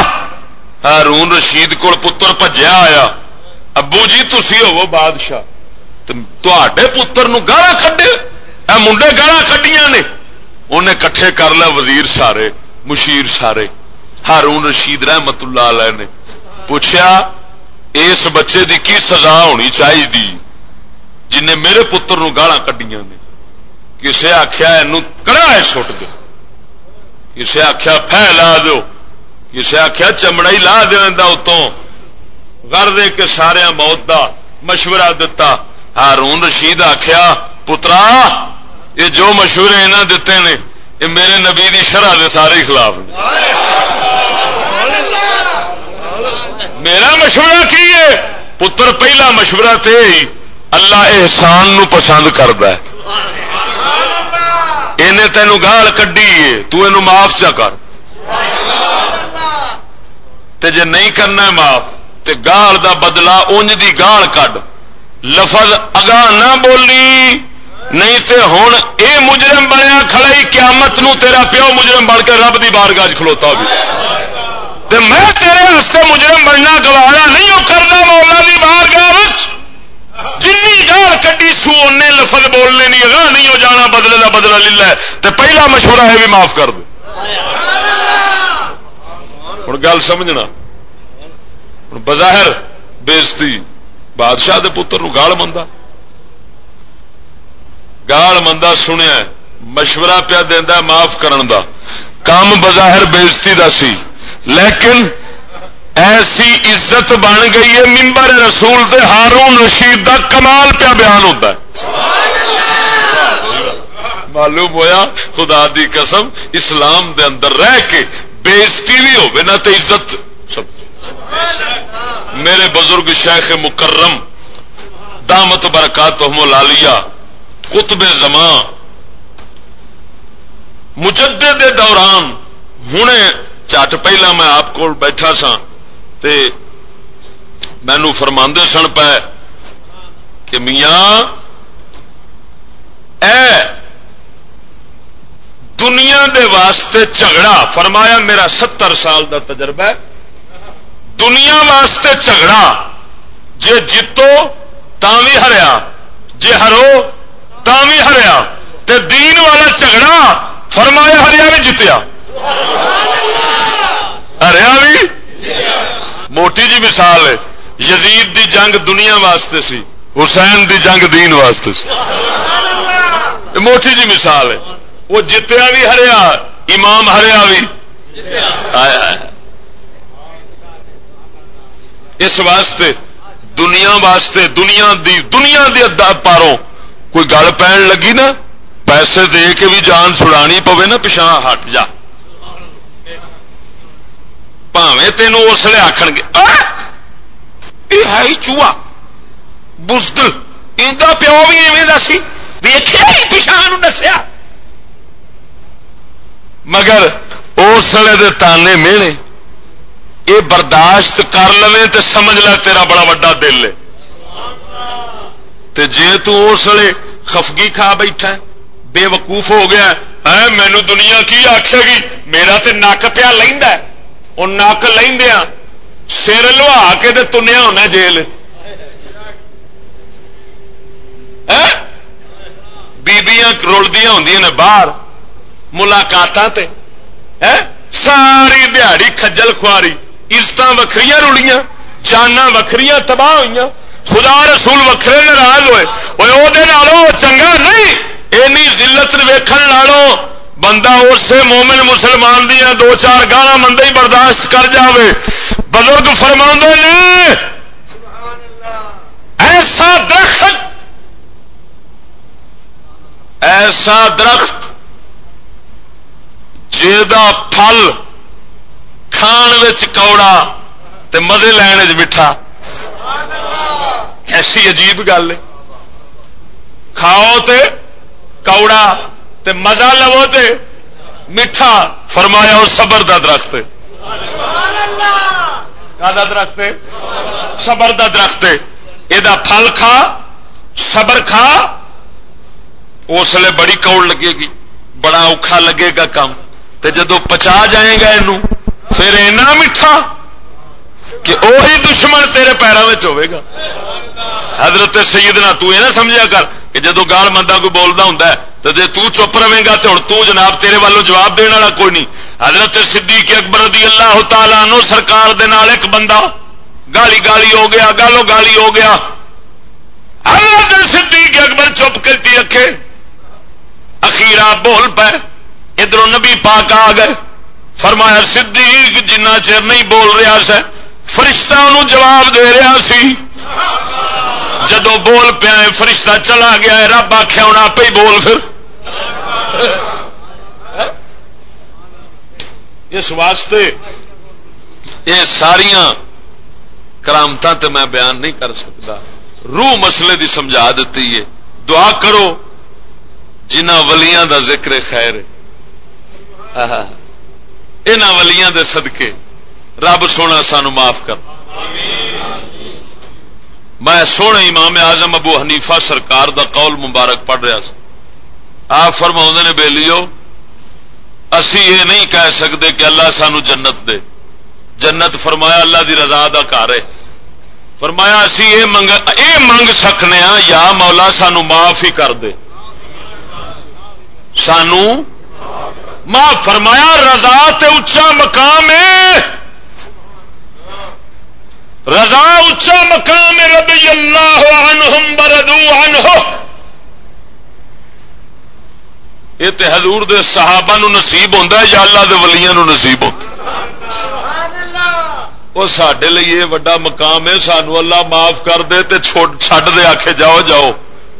ہارون رشید کو پتر پجیا آیا۔ ابو جی تھی ہو بادشاہ۔ تے پتر گالا کھڈے۔ اے منڈے گالا کھڈیاں نے۔ انہیں کٹھے کر لیا وزیر سارے، مشیر سارے۔ ہارون رشید رحمت اللہ علیہ نے پوچھا اس بچے دی کی سزا ہونی چاہیے جن میرے پتر نو گالا کڈیاں نے۔ کسے آخیا کڑا ہے سٹ دو کسے آخیا فہ لا دو کسے آخیا چمڑا ہی لا اتوں۔ کر دے کے سارے موت دا مشورہ دتا۔ ہارون رشید آخیا پترا، یہ جو مشورے یہاں دیتے ہیں یہ میرے نبی دی شرح دے سارے خلاف نے۔ میرا مشورہ کی ہے؟ پتر، پہلا مشورہ تے ہی اللہ احسان نو پسند کرتا ہے۔ انہیں تینوں گال کھی تو معاف چا کر۔ تے جے نہیں کرنا معاف، تے گال دا بدلا انج دی گال کڈ۔ لفظ اگاں نہ بولی، نہیں تے ہوں اے مجرم بنیا کھڑائی قیامت نو تیرا پیو مجرم بن کے رب دی بار گاج کھلوتا بھی تے میں تیرے ہستے مجرم بننا گوارا نہیں وہ کرنا مولا دی بار گاہ جن گال کٹی سو ان لفظ بولنے نہیں، اگاں نہیں ہو جانا بدلے کا بدلا لے تو پہلا مشورہ ہے بھی معاف کر دو۔ ہوں گل سمجھنا۔ ہوں بظاہر بےزتی، بادشاہ دے پتر گال مندا۔ گال مندا سنیا مشورہ پیا دینا معاف کرن دا۔ کام بظاہر بےزتی دا سی۔ لیکن ایسی عزت بن گئی ہے ممبر رسول سے ہارون رشید دا کمال پیا بیان ہوتا ہے۔ معلوم ہویا؟ خدا دی قسم، اسلام دے اندر رہ کے بےزتی بھی ہو نہ تو عزت۔ میرے بزرگ شیخ مکرم، دامت برکات تو لالیا کتب زمان، مجدد دے دوران ہوں چٹ پہلا میں آپ کو بیٹھا سا تے مینو فرما سن پے کہ میاں اے دنیا دے واسطے جھگڑا فرمایا میرا ستر سال دا تجربہ ہے۔ دنیا واسطے جھگڑا جے جتو بھی ہریا جے ہرو بھی ہریا۔ تے دین والا جھگڑا فرمایا ہریا بھی جتیا ہریا بھی موٹی جی مثال ہے، یزید دی جنگ دنیا واسطے سی، حسین دی جنگ دین واسطے سی۔ موٹی جی مثال ہے۔ وہ جتیا بھی ہریا، امام ہریا بھی اس واسطے دنیا واسطے، دنیا دی دنیا دی پاروں کوئی گل پہن لگی نا، پیسے دے کے بھی جان چھڑانی پوے نا پچھا ہٹ جا۔ پاوے تینوں اس لیے آخ گے یہ ہے ہی چوہا بزدل ان پیو بھی ایویں دسی ویخیا ہی پچھا دسیا۔ مگر اس دے تانے مینے یہ برداشت کر لو تو سمجھ لے تیرا بڑا وا دل ہے۔ جی تسے خفگی کھا بیٹھا بے وقوف ہو گیا مینو دنیا کی آخے گی، میرا تو نک پیا لینا وہ نک لیا سر لوا کے تنیا ہونا جیل بیبیاں رلدیا ہوں باہر ملاقات ساری دیہڑی کھجل خواری عزت وکری روڑیاں جانا وکری تباہ ہوئی خدا رسول وکھرے ناراض ہوئے۔ وہ چنگا نہیں، اینی ضلعت ویکھن لالو بندہ اسے مومن مسلمان دیا دو چار گالا مندے ہی برداشت کر جاوے۔ بزرگ فرما نے ایسا درخت ایسا درخت جا پھل کھان کوڑا تے مزے لین میٹھا۔ ایسی عجیب گل ہے۔ کھاؤ تے کوڑا۔ تے مزہ لو تے میٹھا فرمایا اور صبر دا درخت کا درخت صبر دا درخت یہ پھل کھا، صبر کھا، اس لیے بڑی کوڑ لگے گی، بڑا اوکھا لگے گا کام۔ تے جدو پچا جائے گا یہ پھر اینا میٹھا کہ وہی دشمن تیرے پیروں میں ہوے گا۔ حضرت سیدنا تو یہ نہ سمجھا کر کہ جدو گال مندہ کوئی بولتا ہوں تو جی تو چپ رہے گا تو ہوں تو جناب تیرے والوں جواب دینے والا کوئی نہیں۔ حضرت صدیق اکبر رضی اللہ تعالیٰ نو سرکار دے نال ایک بندہ گالی گالی ہو گیا، گالو گالی ہو گیا۔ حضرت صدیق اکبر چپ کرتی رکھے۔ اخیرا بول پے، ادھر نبی پاک آ گئے۔ فرمایا، صدیق جنہ چر نہیں بول رہا سا، فرشتہ انہوں جواب دے رہا سی۔ جدو بول پیا فرشتہ چلا گیا رب آخیا ہونا آپ ہی بول پھر۔ اس واسطے یہ ساریا کرامت میں بیان نہیں کر سکتا۔ روح مسئلے دی سمجھا دیتی ہے۔ دعا کرو جنہ ولیاں دا ذکر خیر یہاں ولیاں دے صدقے۔ رب سونا سانو معاف کر۔ میں سونے امام اعظم ابو حنیفہ سرکار دا قول مبارک پڑھ رہا سا۔ آپ فرما نے بے لیو اسی یہ نہیں کہہ سکتے کہ اللہ سانو جنت دے۔ جنت فرمایا اللہ دی رضا دا کار ہے۔ فرمایا اسی یہ منگ اے منگ سکنے ہاں یا مولا سانو معاف ہی کر دے۔ سانو معاف، فرمایا رضا تے اچا مقام ہے۔ رضا اچا مقام ہے، رضی اللہ عنہم بردو عنہ یہ تو حضور دے صحابہ نو نصیب ہوتا ہے یا اللہ دے ولیاں نو نصیب ہوتا وہ سڈے لیے یہ وڈا مقام ہے سانو اللہ معاف کر دے تے چھڈ دے آخے جاؤ جاؤ۔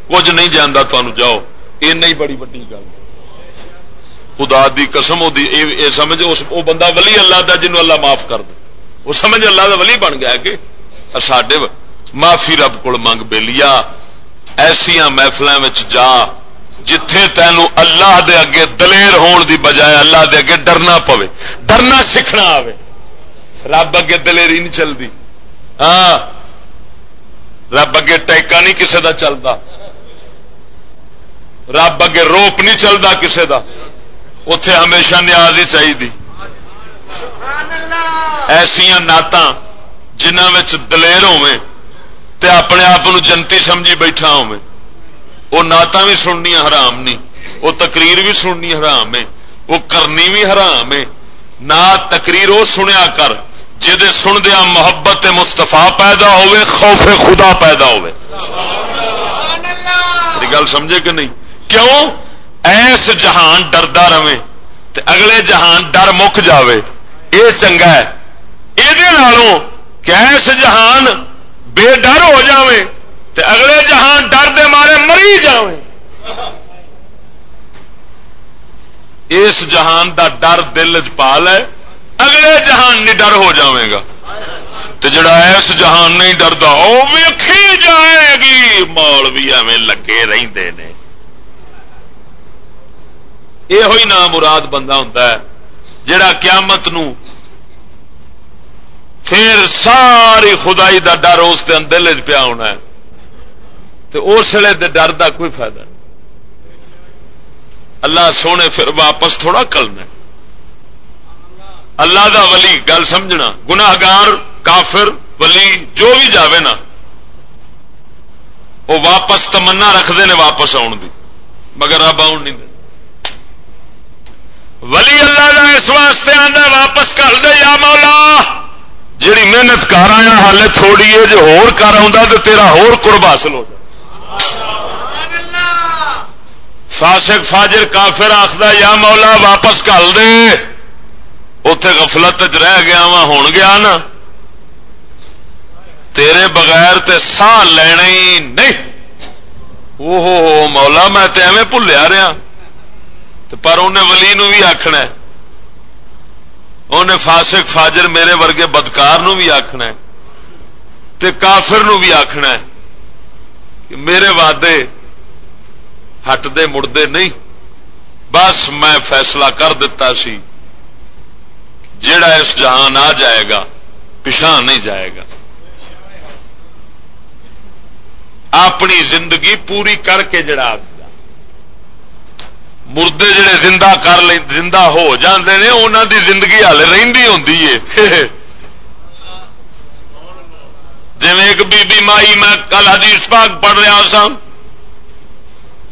کچھ نہیں جانا تمہیں جاؤ۔ یہ نہیں بڑی وڈی گل۔ خدا دی قسم وہ سمجھ وہ بندہ ولی اللہ دا جنوں اللہ معاف کر دے۔ وہ سمجھ اللہ کا ولی بن گیا کہ ساڈے معافی رب کو منگ بے لیا ایسیا محفل جا۔ جتھے تینوں اللہ دے اگے دلیر ہون دی بجائے اللہ دے اگے ڈرنا پوے۔ ڈرنا سیکھنا آئے رب اگے دلیری نہیں چلتی ہاں۔ رب اگے ٹیکا نہیں کسے دا چلتا رب اگے روپ نہیں چلتا کسے دا۔ اتے ہمیشہ نیاز ہی چاہیے ایسیا نعت جنہ دلیر ہوے تے اپنے آپ جنتی سمجھی بیٹھا ہوے وہ نعت بھی سننی حرام نہیں۔ وہ تقریر بھی سننی حرام ہے وہ کرنی بھی حرام ہے نہ تقریر وہ سنیا کر سندیا محبت مستفا پیدا ہوے خوف خدا پیدا ہوے گل سمجھے کہ نہیں؟ کیوں؟ ایس جہان ڈردا رہے اگلے جہان ڈر مک جاوے۔ یہ چنگا ہے۔ یہ ایس جہان بے ڈر ہو جاوے تے اگلے جہان ڈر دے مارے مری جاوے اس جہان دا ڈر دل چ پا لے، اگلے جہان نہیں ڈر ہو جاوے گا۔ تے جڑا ایس جہان نہیں ڈردا وہ ویکھی جائے گی۔ مول بھی ایویں لگے رہتے ہیں یہ ہوئی نام مراد بندہ ہوتا ہے، جڑا قیامت نو پھر ساری خدائی دا ڈر اس دل پیا ہونا ہے۔ تو اس ویلے ڈر دا کوئی فائدہ نہیں۔ اللہ سونے پھر واپس تھوڑا کرنا اللہ دا ولی گل سمجھنا گناگار کافر، ولی، جو بھی جاوے نا، وہ واپس تمنا رکھتے ہیں واپس آن دی۔ مگر رب آن نہیں ولی اللہ کا اس واسطے آتا واپس کر دے یا مولا۔ جیڑی محنت کر آیا ہالے تھوڑی ہے، جو ہور کر آ تو تیرا ہور قرب حاصل ہو جائے فاسق، فاجر، کافر آخر یا مولا واپس کر دے۔ اتے غفلت رہ گیا وا ہو گیا نا۔ تیرے بغیر تے سا لینا ہی نہیں۔ او مولا، میں تے ایویں بھولیا رہا پر انہیں ولی نو بھی آخنا انہیں فاسق، فاجر میرے ورگے بدکار نو بھی آخنا تے کافر نو بھی آخنا کہ میرے وعدے ہٹتے مڑتے نہیں۔ بس میں فیصلہ کر دیتا سی۔ جڑا اس جہان آ جائے گا پچھا نہیں جائے گا۔ اپنی زندگی پوری کر کے جڑا مردے جڑے زندہ کر لیں زندہ ہو جاندے نے انہوں دی زندگی ہل رہی ہوں جی ایک بی بی مائی میں کل حدیث پاک پڑھ رہا سا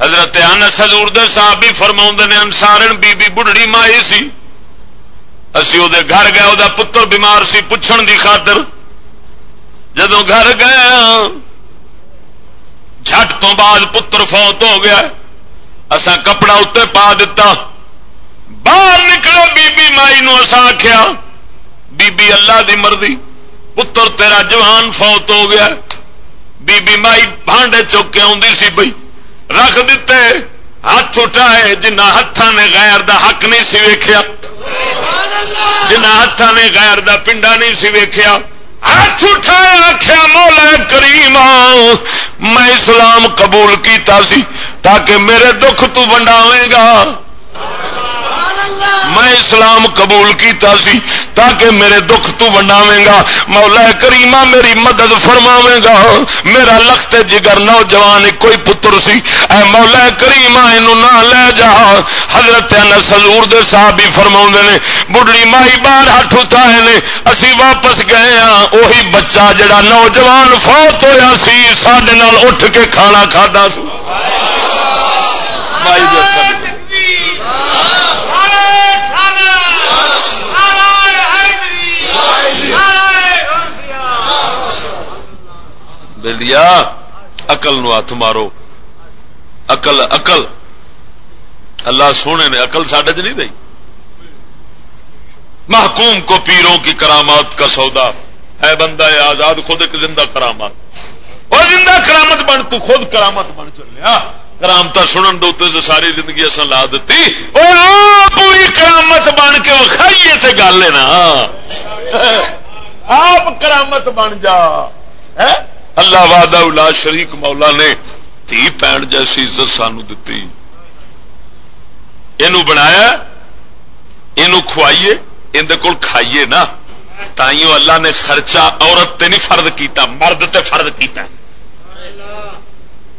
حضرت انس حضور دے صاحب بھی فرما نے انسارن بی بی بڑھڑی مائی سی۔ اسی وہ گھر گئے وہ پتر بیمار سی، پوچھن دی خاطر۔ جدو گھر گیا جھٹ تو بعد پتر فوت ہو گیا۔ اسا کپڑا اتنے پا دیتا باہر نکلے بی بی مائی نو اسا آخیا بی بی اللہ دی مرضی، پتر تیرا جوان فوت ہو گیا۔ بی بی مائی بانڈے چوکے آدھی سی بھائی رکھ دیتے ہاتھ اٹھائے جنہ ہاتھوں نے غیر دا حق نہیں سی ویکھیا جنہ ہاتھوں نے غیر دا پنڈا نہیں سی ویکھیا، ہاتھ اٹھایا آخیا مولا کریم میں اسلام قبول کیتا سی، تاکہ میرے دکھ تو ونڈاویں گا۔ میں اسلام قبول کیتا سی تاکہ میرے دکھ تو ونڈاوے گا۔ مولا کریما میری مدد فرماوے گا۔ میرا لخت جگر نوجوان کوئی پتر سی۔ اے مولا کریما یہ نہ لے جا۔ حضرت سلور دے صاحب ہی فرما نے بڑھڑی مائی باہر ہاتھ اٹھائے نے اسی واپس گئے ہاں۔ وہی بچہ جڑا نوجوان فوت ہویا سی سڈے اٹھ کے کھانا کھا سی۔ بلیا اقل نو ہاتھ مارو۔ اقل اقل اللہ سونے نے اقل سڈے چ نہیں دئی محکوم کو پیروں کی کرامات کا سودا۔ ہے بندہ ہے آزاد، خود ایک زندہ کرامات اور زندہ کرامت بن، تو خود کرامت بن چلے۔ کرامت سنن دے سے ساری زندگی اصل لا دیتی اور پوری کرامت بن کے کھائیے تھے گل ہے نا۔ آپ کرامت بن جا۔ اللہ وعدہ الا شریک مولا نے تھی پین جیسی عزت سانو دیتی یہ بنایا یہ کھوائیے اندر کول کھائیے نا۔ تائیوں اللہ نے خرچہ عورت تے نہیں فرد کیتا مرد تے فرد کیتا۔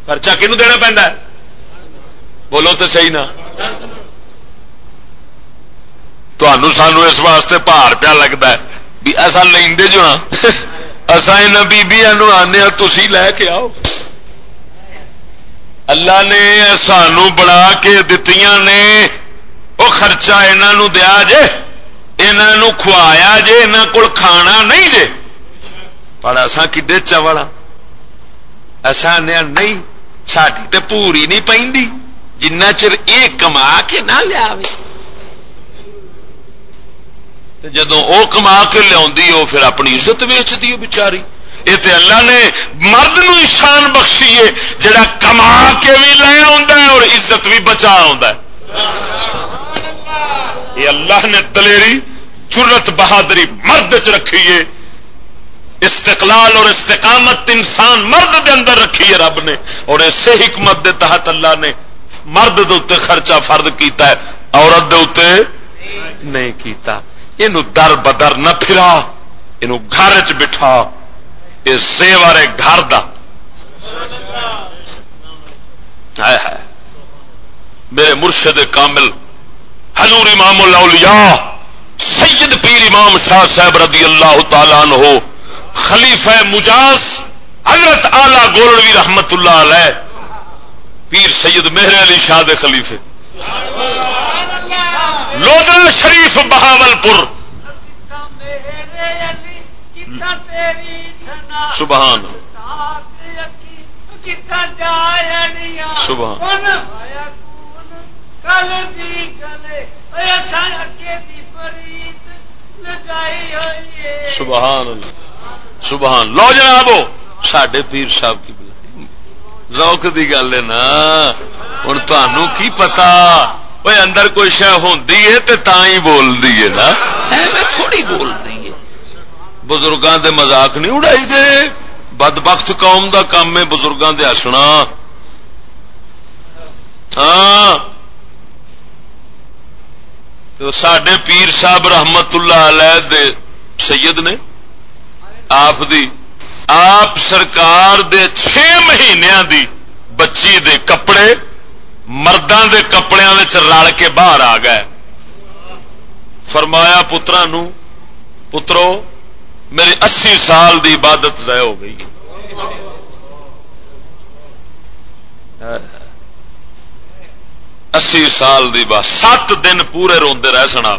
خرچہ کنو دینا پہنا ہے؟ بولو تو صحیح نا۔ تمہوں سانو اس واسطے پار پیا لگتا ہے بھی ایسا لے جو ہاں اصا یہاں بیبیا آنے تھی لے کے آؤ۔ اللہ نے سانو بنا کے دتیاں نے وہ خرچہ یہاں دیا جے۔ یہاں کھوایا جے یہاں کو کھانا نہیں جے۔ پر اصا کڈے چوڑا ایسا نہیں ساری تو پوری نہیں پہ جنہ چر یہ کما کے نہ لیا جدو وہ کما کے لیا پھر اپنی عزت ویچتی بچاری یہ تو اللہ نے مرد نو شان بخشی جڑا کما کے بھی لے اور عزت بھی بچا یہ اللہ نے دلیری جرت بہادری مرد چ رکھی ہے استقلال اور استقامت انسان مرد دے اندر رکھی ہے رب نے اور اسی حکمت دے تحت اللہ نے مرد دے اتنے خرچہ فرد کیتا ہے، عورت دے اتنے نہیں کیتا۔ یہ در بدر نہ پھرا یہ گھر چ بٹھا۔ یہ سیوارے گھر دا۔ ہے میرے مرشد کامل، حضور امام الاولیاء، سید پیر امام شاہ صاحب رضی اللہ تعالیٰ عنہ، خلیفہ مجاز، حضرت آلہ گولڑوی رحمت اللہ علیہ پیر سید مہر علی شاہ دے خلیفے۔ لودر شریف بہاول پور سبحان سبحان سبحان سبحان لو جناب سڈے پیر صاحب کی روک کی گل ہے نا۔ ہوں تمہوں کی پتا وہ اندر کوئی شہ ہوتی ہے تو ہی بولتی ہے نا۔ تھوڑی بولتی ہے بزرگوں کے مزاق نہیں اڑائی دے۔ بد بخت قوم کا کام ہے بزرگوں کے ہسنا۔ ہاں۔ تو سڈے پیر صاحب رحمت اللہ علیہ دے سید نے آپ دی آپ سرکار دے چھ مہینوں دی بچی دے کپڑے مردوں دے کپڑے رل کے باہر آ گئے۔ فرمایا پترا پترو، میری اسی سال دی عبادت رہ ہو گئی۔ اسی سال دی بات سات دن پورے روندے رہ سنا۔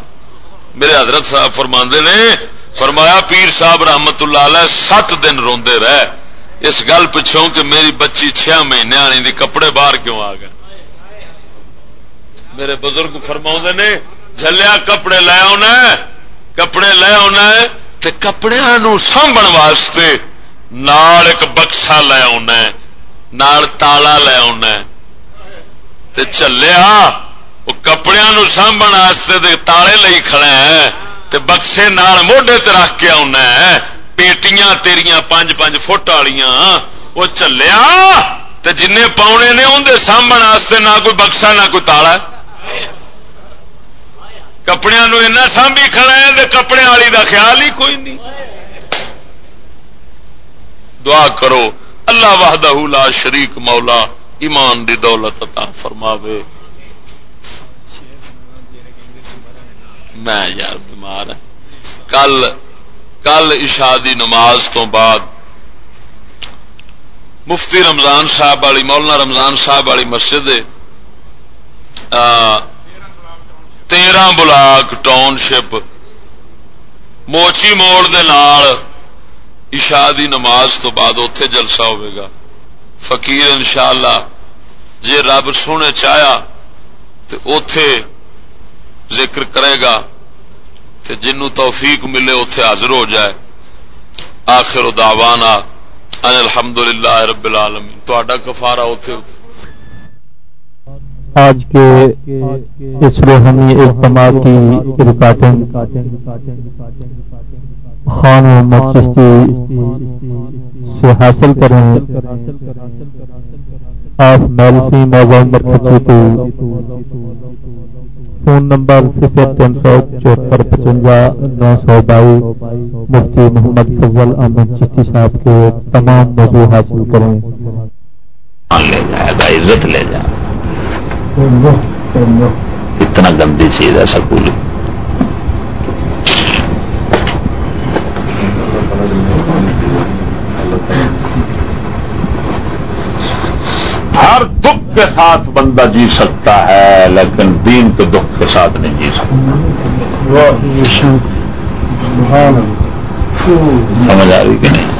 میرے حضرت صاحب فرما نے فرمایا، پیر صاحب رحمت اللہ علیہ سات دن روندے رہ اس گل پچھوں کہ میری بچی چھ مہینے آنی دی، کپڑے باہر کیوں آ گئے؟ میرے بزرگ فرما نے جلیا کپڑے لے آنا کپڑے لے آنا کپڑے سانبن واسطے نال ایک بکسا لے آنا تالا لے آنا چلیا، وہ کپڑے سانبن واسطے تالے لئی کھڑے ہیں۔ تے بکسے نال موڈے تے رکھ کے آنا ہے۔ پیٹیاں تیریاں پانچ پانچ فٹ والیاں، وہ چلیا۔ تے جن پاؤنے نے اندر سامن واسطے نہ کوئی بکسا نہ کوئی تالا کپڑے ایسا سانبھی کھڑا ہے تے کپڑے والی دا خیال ہی کوئی نہیں۔ دعا کرو، اللہ وحدہ لا شریک مولا، ایمان دی دولت عطا فرماوے۔ میں یار بیمار ہے۔ کل کل اشادی نماز تو بعد مفتی رمضان صاحب والی، مولانا رمضان صاحب والی مسجد تیرہ بلاک ٹاؤن شپ موچی موڑ دے نال دی نماز تو بعد اتے جلسہ ہوئے گا۔ فقیر انشاءاللہ، جے رب سونے چاہیا تو اتے ذکر کرے گا کہ جنوں توفیق ملے اتنے حاضر ہو جائے۔ آخر دعوانا ان الحمد للہ رب العالمین۔ تو کفارا اتنے آج کے اس روحانی اجتماع کی ریکارڈنگ۔ خان محمد چشتی سے حاصل کریں۔ Of Mailsi mobile phone number صفر تین سو چوہتر پچنجا نو سو بائیس، مفتی محمد فضل احمد چشتی صاحب کے تمام موضوع حاصل کریں۔ لے جائے عزت لے جائے اتنا گندی چیز ہے سکول ہر دکھ کے ساتھ بندہ جی سکتا ہے لیکن دین کے دکھ کے ساتھ نہیں جی سکتا۔ سمجھ آ رہی کہ نہیں؟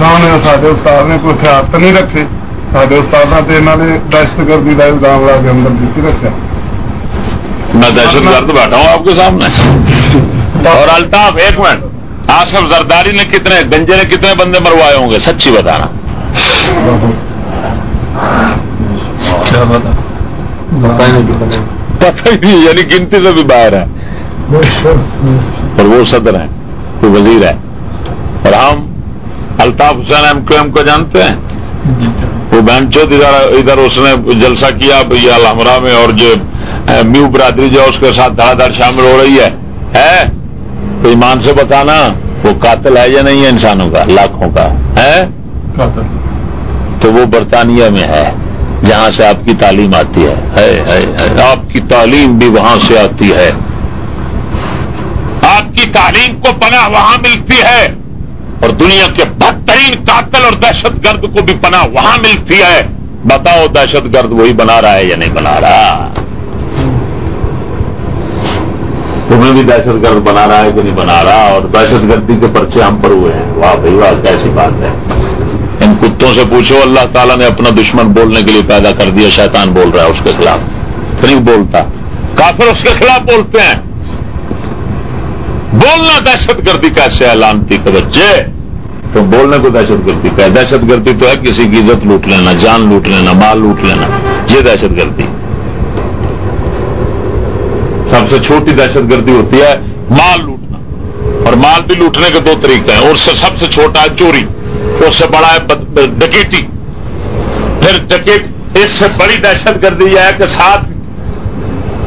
سامنے سارے استاد نے کوئی خیال تو نہیں رکھے۔ سارے استاد نے یہاں نے دہشت گردی کا الزام لا کے اندر دیتی رکھا۔ میں دہشت گرد بیٹھا ہوں آپ کے سامنے۔ اور الطاف ایک منٹ آصف زرداری نے کتنے گنجے نے کتنے بندے مروائے ہوں گے؟ سچی بتانا۔ پتہ ہی نہیں یعنی گنتی سے بھی باہر ہے۔ اور وہ صدر ہیں کوئی وزیر ہے اور ہم Altaf Hussain M Q M کو جانتے ہیں؟ وہ بہن چوتھ ادھر ادھر اس نے جلسہ کیا بھیا الحمرا میں اور جو میو برادری جو اس کے ساتھ دھڑا دھڑ شامل ہو رہی ہے۔ ہے؟ تو ایمان سے بتانا، وہ قاتل ہے یا نہیں ہے انسانوں کا؟ لاکھوں کا۔ ہے؟ تو وہ برطانیہ میں ہے، جہاں سے آپ کی تعلیم آتی ہے۔ آپ کی تعلیم بھی وہاں سے آتی ہے۔ آپ کی تعلیم کو پناہ وہاں ملتی ہے۔ اور دنیا کے بدترین قاتل اور دہشت گرد کو بھی پناہ وہاں ملتی ہے۔ بتاؤ دہشت گرد وہی بنا رہا ہے یا نہیں بنا رہا؟ تمہیں بھی دہشت گرد بنا رہا ہے کہ نہیں بنا رہا؟ اور دہشت گردی کے پرچے ہم پر ہوئے ہیں۔ واہ بھائی، واہ، کیسی بات ہے۔ ان کتوں سے پوچھو، اللہ تعالیٰ نے اپنا دشمن بولنے کے لیے پیدا کر دیا، شیطان بول رہا ہے اس کے خلاف۔ نہیں بولتا۔ کافر اس کے خلاف بولتے ہیں۔ بولنا دہشت گردی کیسے اعلانتی کے بچے تو بولنے کو دہشت گردی کا دہشت گردی تو ہے، کسی کی عزت لوٹ لینا، جان لوٹ لینا، مال لوٹ لینا۔ یہ دہشت گردی۔ سب سے چھوٹی دہشت گردی ہوتی ہے مال لوٹنا۔ اور مال بھی لوٹنے کے دو طریقے ہیں۔ اور سب سے چھوٹا ہے چوری۔ اس سے بڑا ہے ڈکیٹی پھر ڈکیٹ اس سے بڑی دہشت گردی ہے کہ ساتھ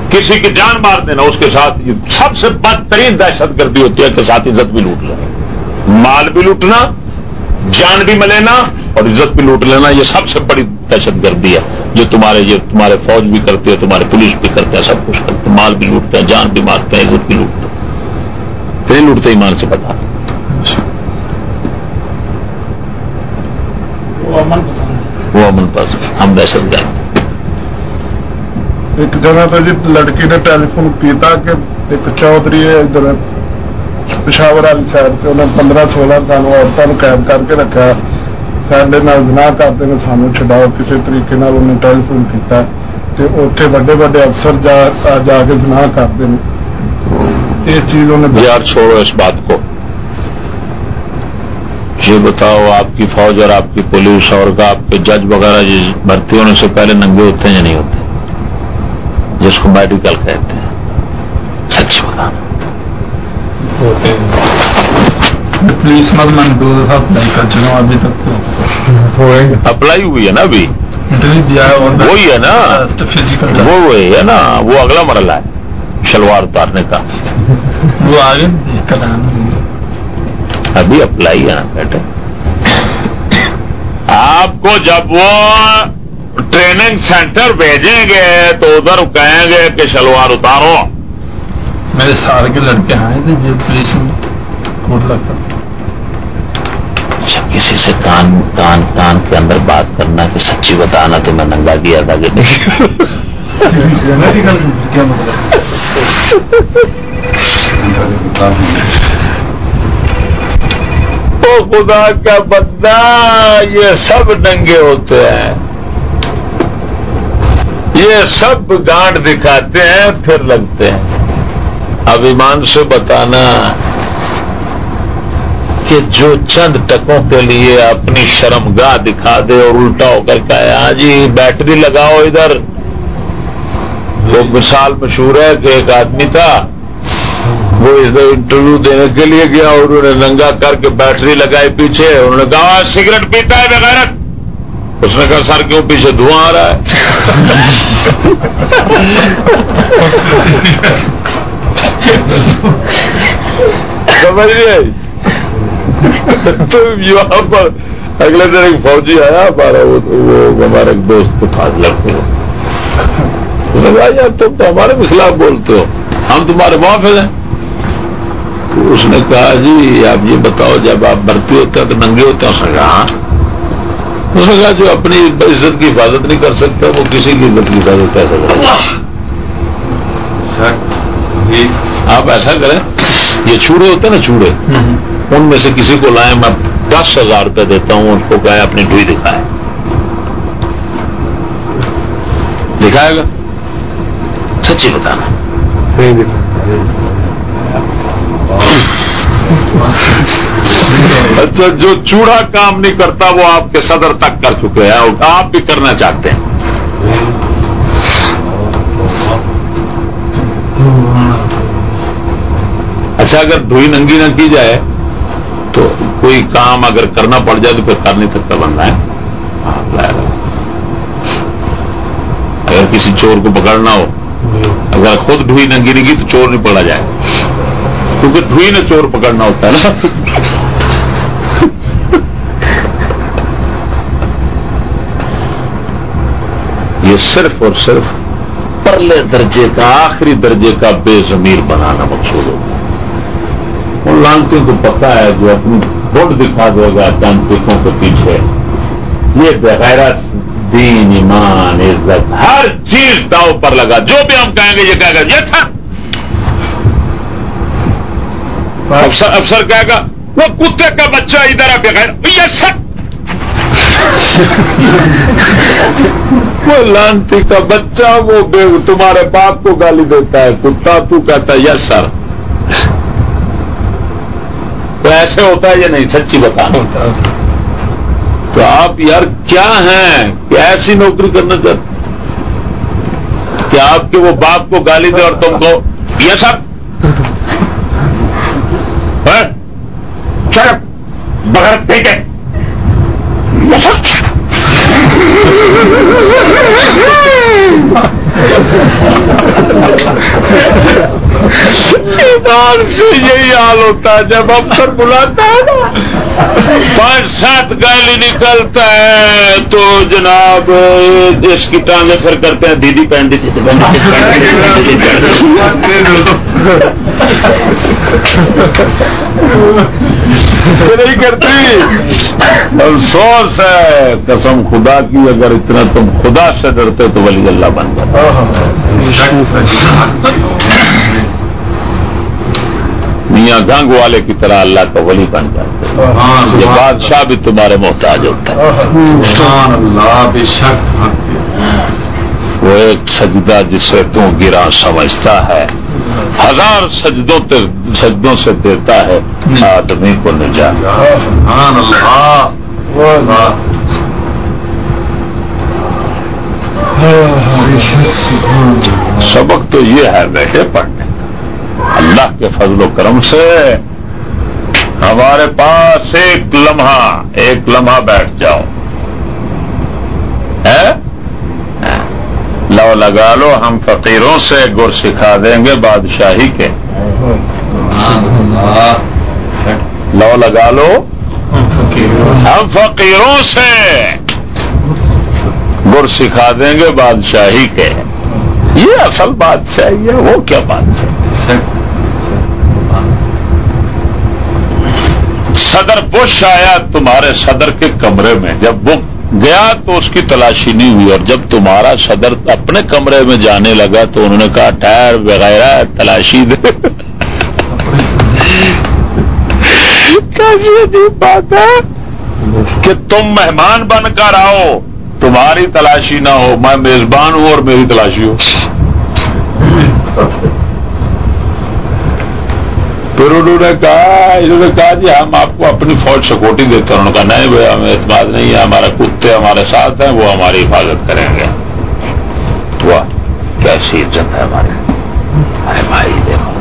کسی کی جان مار دینا، اس کے ساتھ سب سے بدترین دہشت گردی ہوتی ہے کہ ساتھ عزت بھی لوٹ لینا مال بھی لوٹنا، جان بھی ملینا اور عزت بھی لوٹ لینا، یہ سب سے بڑی دہشت گردی ہے۔ جو تمہارے یہ تمہارے فوج بھی کرتے ہیں تمہارے پولیس بھی کرتے ہیں، سب کچھ کرتے مال بھی لوٹتے ہیں، جان بھی مارتے ہیں، عزت بھی لوٹتے ہیں۔ پھر لوٹتے ایمان سے پتا۔ وہ امن پسند ہم دہشت گرد ایک جگہ پہ جی لڑکی نے ٹیلی فون کیتا کہ ایک چودھری ہے ادھر پشاور والی سائڈ سے انہیں پندرہ سولہ سال عورتوں قید کر کے رکھا۔ سڈے گنا کرتے ہیں سانو چڈاؤ کسی طریقے انہیں ٹیلی فون کیا اتنے وڈے وڈے افسر جا جا کے گنا کرتے ہیں یہ چیز انہیں یار چھوڑو اس بات کو یہ بتاؤ آپ کی فوج اور آپ کی پولیس اور آپ کے جج وغیرہ بھرتی ہونے سے پہلے ننگے ہوتے ہیں یا نہیں ہوتے؟ جس کو میڈیکل کہتے ہیں۔ سچ پولیس مت من دو دفعہ اپلائی کر چکا ہوں ابھی تک اپلائی ہوئی ہے نا ابھی؟ وہی ہے نا۔ وہ وہی ہے نا۔ وہ اگلا مرحلہ ہے شلوار اتارنے کا۔ وہ آگے ابھی اپلائی ہے نا بیٹے آپ کو جب وہ ٹریننگ سینٹر بھیجیں گے تو ادھر کہیں گے کہ شلوار اتارو۔ میرے سال کے لڑکے آئے تھے جو پولیس میں۔ کوٹ لگتا اچھا کسی سے کان کان کان کے اندر بات کرنا کہ سچی بتانا تو میں ننگا کیا تھا کہ او خدا کا بندہ یہ سب ننگے ہوتے ہیں۔ یہ سب گانٹ دکھاتے ہیں، پھر لگتے ہیں۔ اب ایمان سے بتانا کہ جو چند ٹکوں کے لیے اپنی شرم گاہ دکھا دے اور الٹا ہو کر کہا ہاں جی بیٹری لگاؤ ادھر۔ وہ مثال مشہور ہے کہ ایک آدمی تھا وہ ادھر انٹرویو دینے کے لیے گیا اور انہوں نے ننگا کر کے بیٹری لگائی پیچھے انہوں نے کہا سگریٹ پیتا ہے بغیرت. اس نے کہا، سر کیوں پیچھے دھواں آ رہا ہے. سمجھ نہیں تو یہاں پر اگلے دن ایک فوجی آیا، ہمارا وہ ہمارا ایک دوست تھا لڑکے یار تم تو ہمارے بھی خلاف بولتے ہو، ہم تمہارے محافظ ہیں۔ تو اس نے کہا جی آپ یہ بتاؤ جب آپ بھرتی ہوتے ہیں تو ننگے ہوتے ہیں اس نے کہا ہاں۔ اس نے کہا جو اپنی عزت کی حفاظت نہیں کر سکتا وہ کسی کی عزت کی حفاظت کیسے کرے آپ ایسا کریں یہ چوڑے ہوتے ہیں نا چوڑے ان میں سے کسی کو لائیں میں دس ہزار روپے دیتا ہوں اس کو کہے اپنی ڈوئی دکھائے دکھائے گا؟ سچی بتانا۔ اچھا جو چوڑا کام نہیں کرتا، وہ آپ کے صدر تک کر چکے ہیں اور آپ بھی کرنا چاہتے ہیں۔ اچھا اگر ڈوئی ننگی نہ کی جائے، تو کوئی کام اگر کرنا پڑ جائے تو پھر کر نہیں سکتا بننا ہے اگر کسی چور کو پکڑنا ہو، اگر خود ڈھوئی ننگی نہیں کی تو چور نہیں پکڑا جائے۔ کیونکہ ڈھوئی نے چور پکڑنا ہوتا ہے نا۔ یہ صرف اور صرف پرلے درجے کا، آخری درجے کا بے زمیر بنانا مقصود ہوتا ہے ان لانچوں کو پتا ہے جو اپنی بوٹ دکھا دے گا چند پیسوں کے پیچھے۔ یہ بغیر دین، ایمان، عزت، ہر چیز داؤ پر لگا۔ جو بھی ہم کہیں گے، یہ کہے گا، یہ تھا۔ افسر افسر کہے گا وہ کتے کا بچہ ادھر ہے بغیر۔ یہ سب وہ لانتی کا بچہ وہ تمہارے باپ کو گالی دیتا ہے۔ کتا تو کہتا ہے یس سر تو ایسے ہوتا ہے یا نہیں؟ سچی بتانا تو آپ یار کیا ہیں؟ کہ ایسی نوکری کرنا چاہتے کہ آپ کے وہ باپ کو گالی دے اور تم کو یس سر چڑ بغیر ٹھیک ہے یہی حال ہوتا ہے، جب افسر بلاتا ہے نا، پانچ سات گالی نکلتا ہے، تو جناب اس کی ٹرانسفر کرتے ہیں، دیدی پہن نہیں کرتی۔ افسوس ہے۔ قسم خدا کی اگر اتنا تم خدا سے ڈرتے تو ولی اللہ بن میاں گنگ والے کی طرح اللہ کا ولی بن جاتا یہ بادشاہ بھی تمہارے محتاج ہوتا ہے۔ وہ ایک سجدہ جسے تو گرا سمجھتا ہے۔ ہزار سجدوں سجدوں سے دیتا ہے آدمی کو نجات۔ سبق تو یہ ہے بیٹھے پڑھنے اللہ کے فضل و کرم سے ہمارے پاس ایک لمحہ ایک لمحہ بیٹھ جاؤ۔ لو لگا لو، ہم فقیروں سے گر سکھا دیں گے بادشاہی کے۔ لو لگا لو۔ ہم فقیروں سے گر سکھا دیں گے بادشاہی کے۔ یہ اصل بادشاہی ہے، وہ کیا بادشاہ صدر بش آیا تمہارے صدر کے کمرے میں، جب وہ گیا تو اس کی تلاشی نہیں ہوئی اور جب تمہارا صدر اپنے کمرے میں جانے لگا تو انہوں نے کہا ٹائر وغیرہ تلاشی دے۔ بات ہے۔ کہ تم مہمان بن کر آؤ تمہاری تلاشی نہ ہو میں میزبان ہوں اور میری تلاشی ہو۔ پھر انہوں نے کہا انہوں نے کہا جی ہم آپ کو اپنی فوج سکوٹی دیتے ہیں۔ انہوں نے کہا نہیں بھائی ہمیں اعتماد نہیں ہے ہمارے کتے ہمارے ساتھ ہیں وہ ہماری حفاظت کریں گے۔ واہ کیسی عزت ہے ہماری ارے بھائی دیکھو۔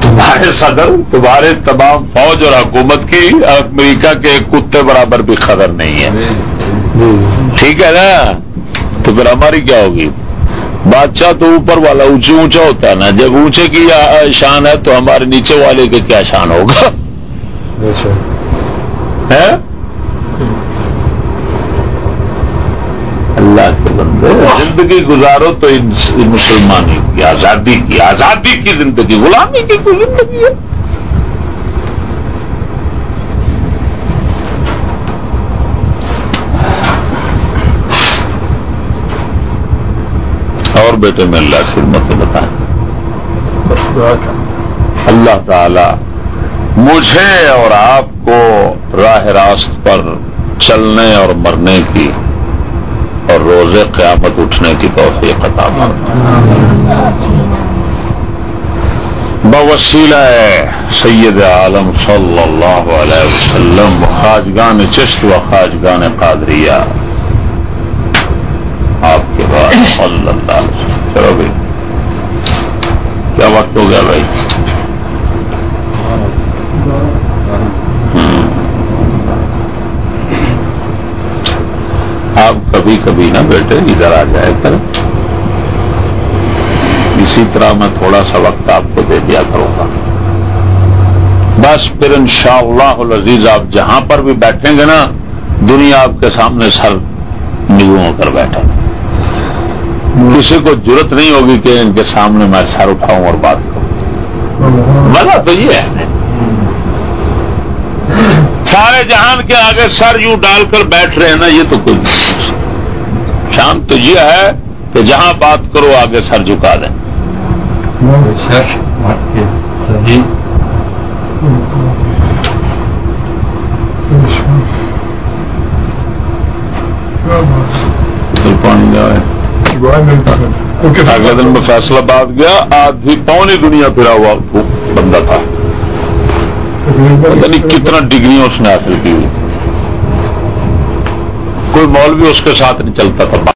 تمہارے صدر تمہارے تمام فوج اور حکومت کی امریکہ کے کتے برابر بھی قدر نہیں ہے۔ ٹھیک ہے نا؟ تو پھر ہماری کیا ہوگی؟ بادشاہ تو اوپر والا اونچے اونچا ہوتا ہے نا جب اونچے کی شان ہے تو ہمارے نیچے والے کے کیا شان ہوگا؟ اللہ کے بندے زندگی گزارو تو مسلمانی کی آزادی کی آزادی کی زندگی غلامی کی کوئی زندگی ہے اور بیٹے میں اللہ خدمت بتائیں۔ بس اللہ تعالی مجھے اور آپ کو راہ راست پر چلنے اور مرنے کی اور روزے قیامت اٹھنے کی توفیق عطا بوسیلہ سید عالم صلی اللہ علیہ وسلم خاجگان چشت و خاجگان قادریہ۔ آپ کے بعد صلی اللہ علیہ وسلم۔ چلو بھائی کیا وقت ہو گیا بھائی؟ آپ کبھی کبھی نہ بیٹے ادھر آ جائے کر اسی طرح میں تھوڑا سا وقت آپ کو دے دیا کروں گا۔ بس پھر ان شاء اللہ عزیز آپ جہاں پر بھی بیٹھیں گے نا، دنیا آپ کے سامنے سر نگو ہو کر بیٹھے۔ کسی کو ضرورت نہیں ہوگی کہ ان کے سامنے میں سر اٹھاؤں اور بات کروں۔ مزہ تو یہ ہے۔ سارے جہان کے آگے سر یوں ڈال کر بیٹھ رہے ہیں نا، یہ تو کوئی شان تو یہ ہے کہ جہاں بات کرو، آگے سر جھکا دیں پانی جائے اگلے دن میں فیصلہ باد گیا آدھی پونی دنیا پھرا ہوا بندہ تھا۔ پتہ نہیں کتنا ڈگری اس نے حاصل کی ہوئی۔ کوئی مول بھی اس کے ساتھ نہیں چلتا تھا۔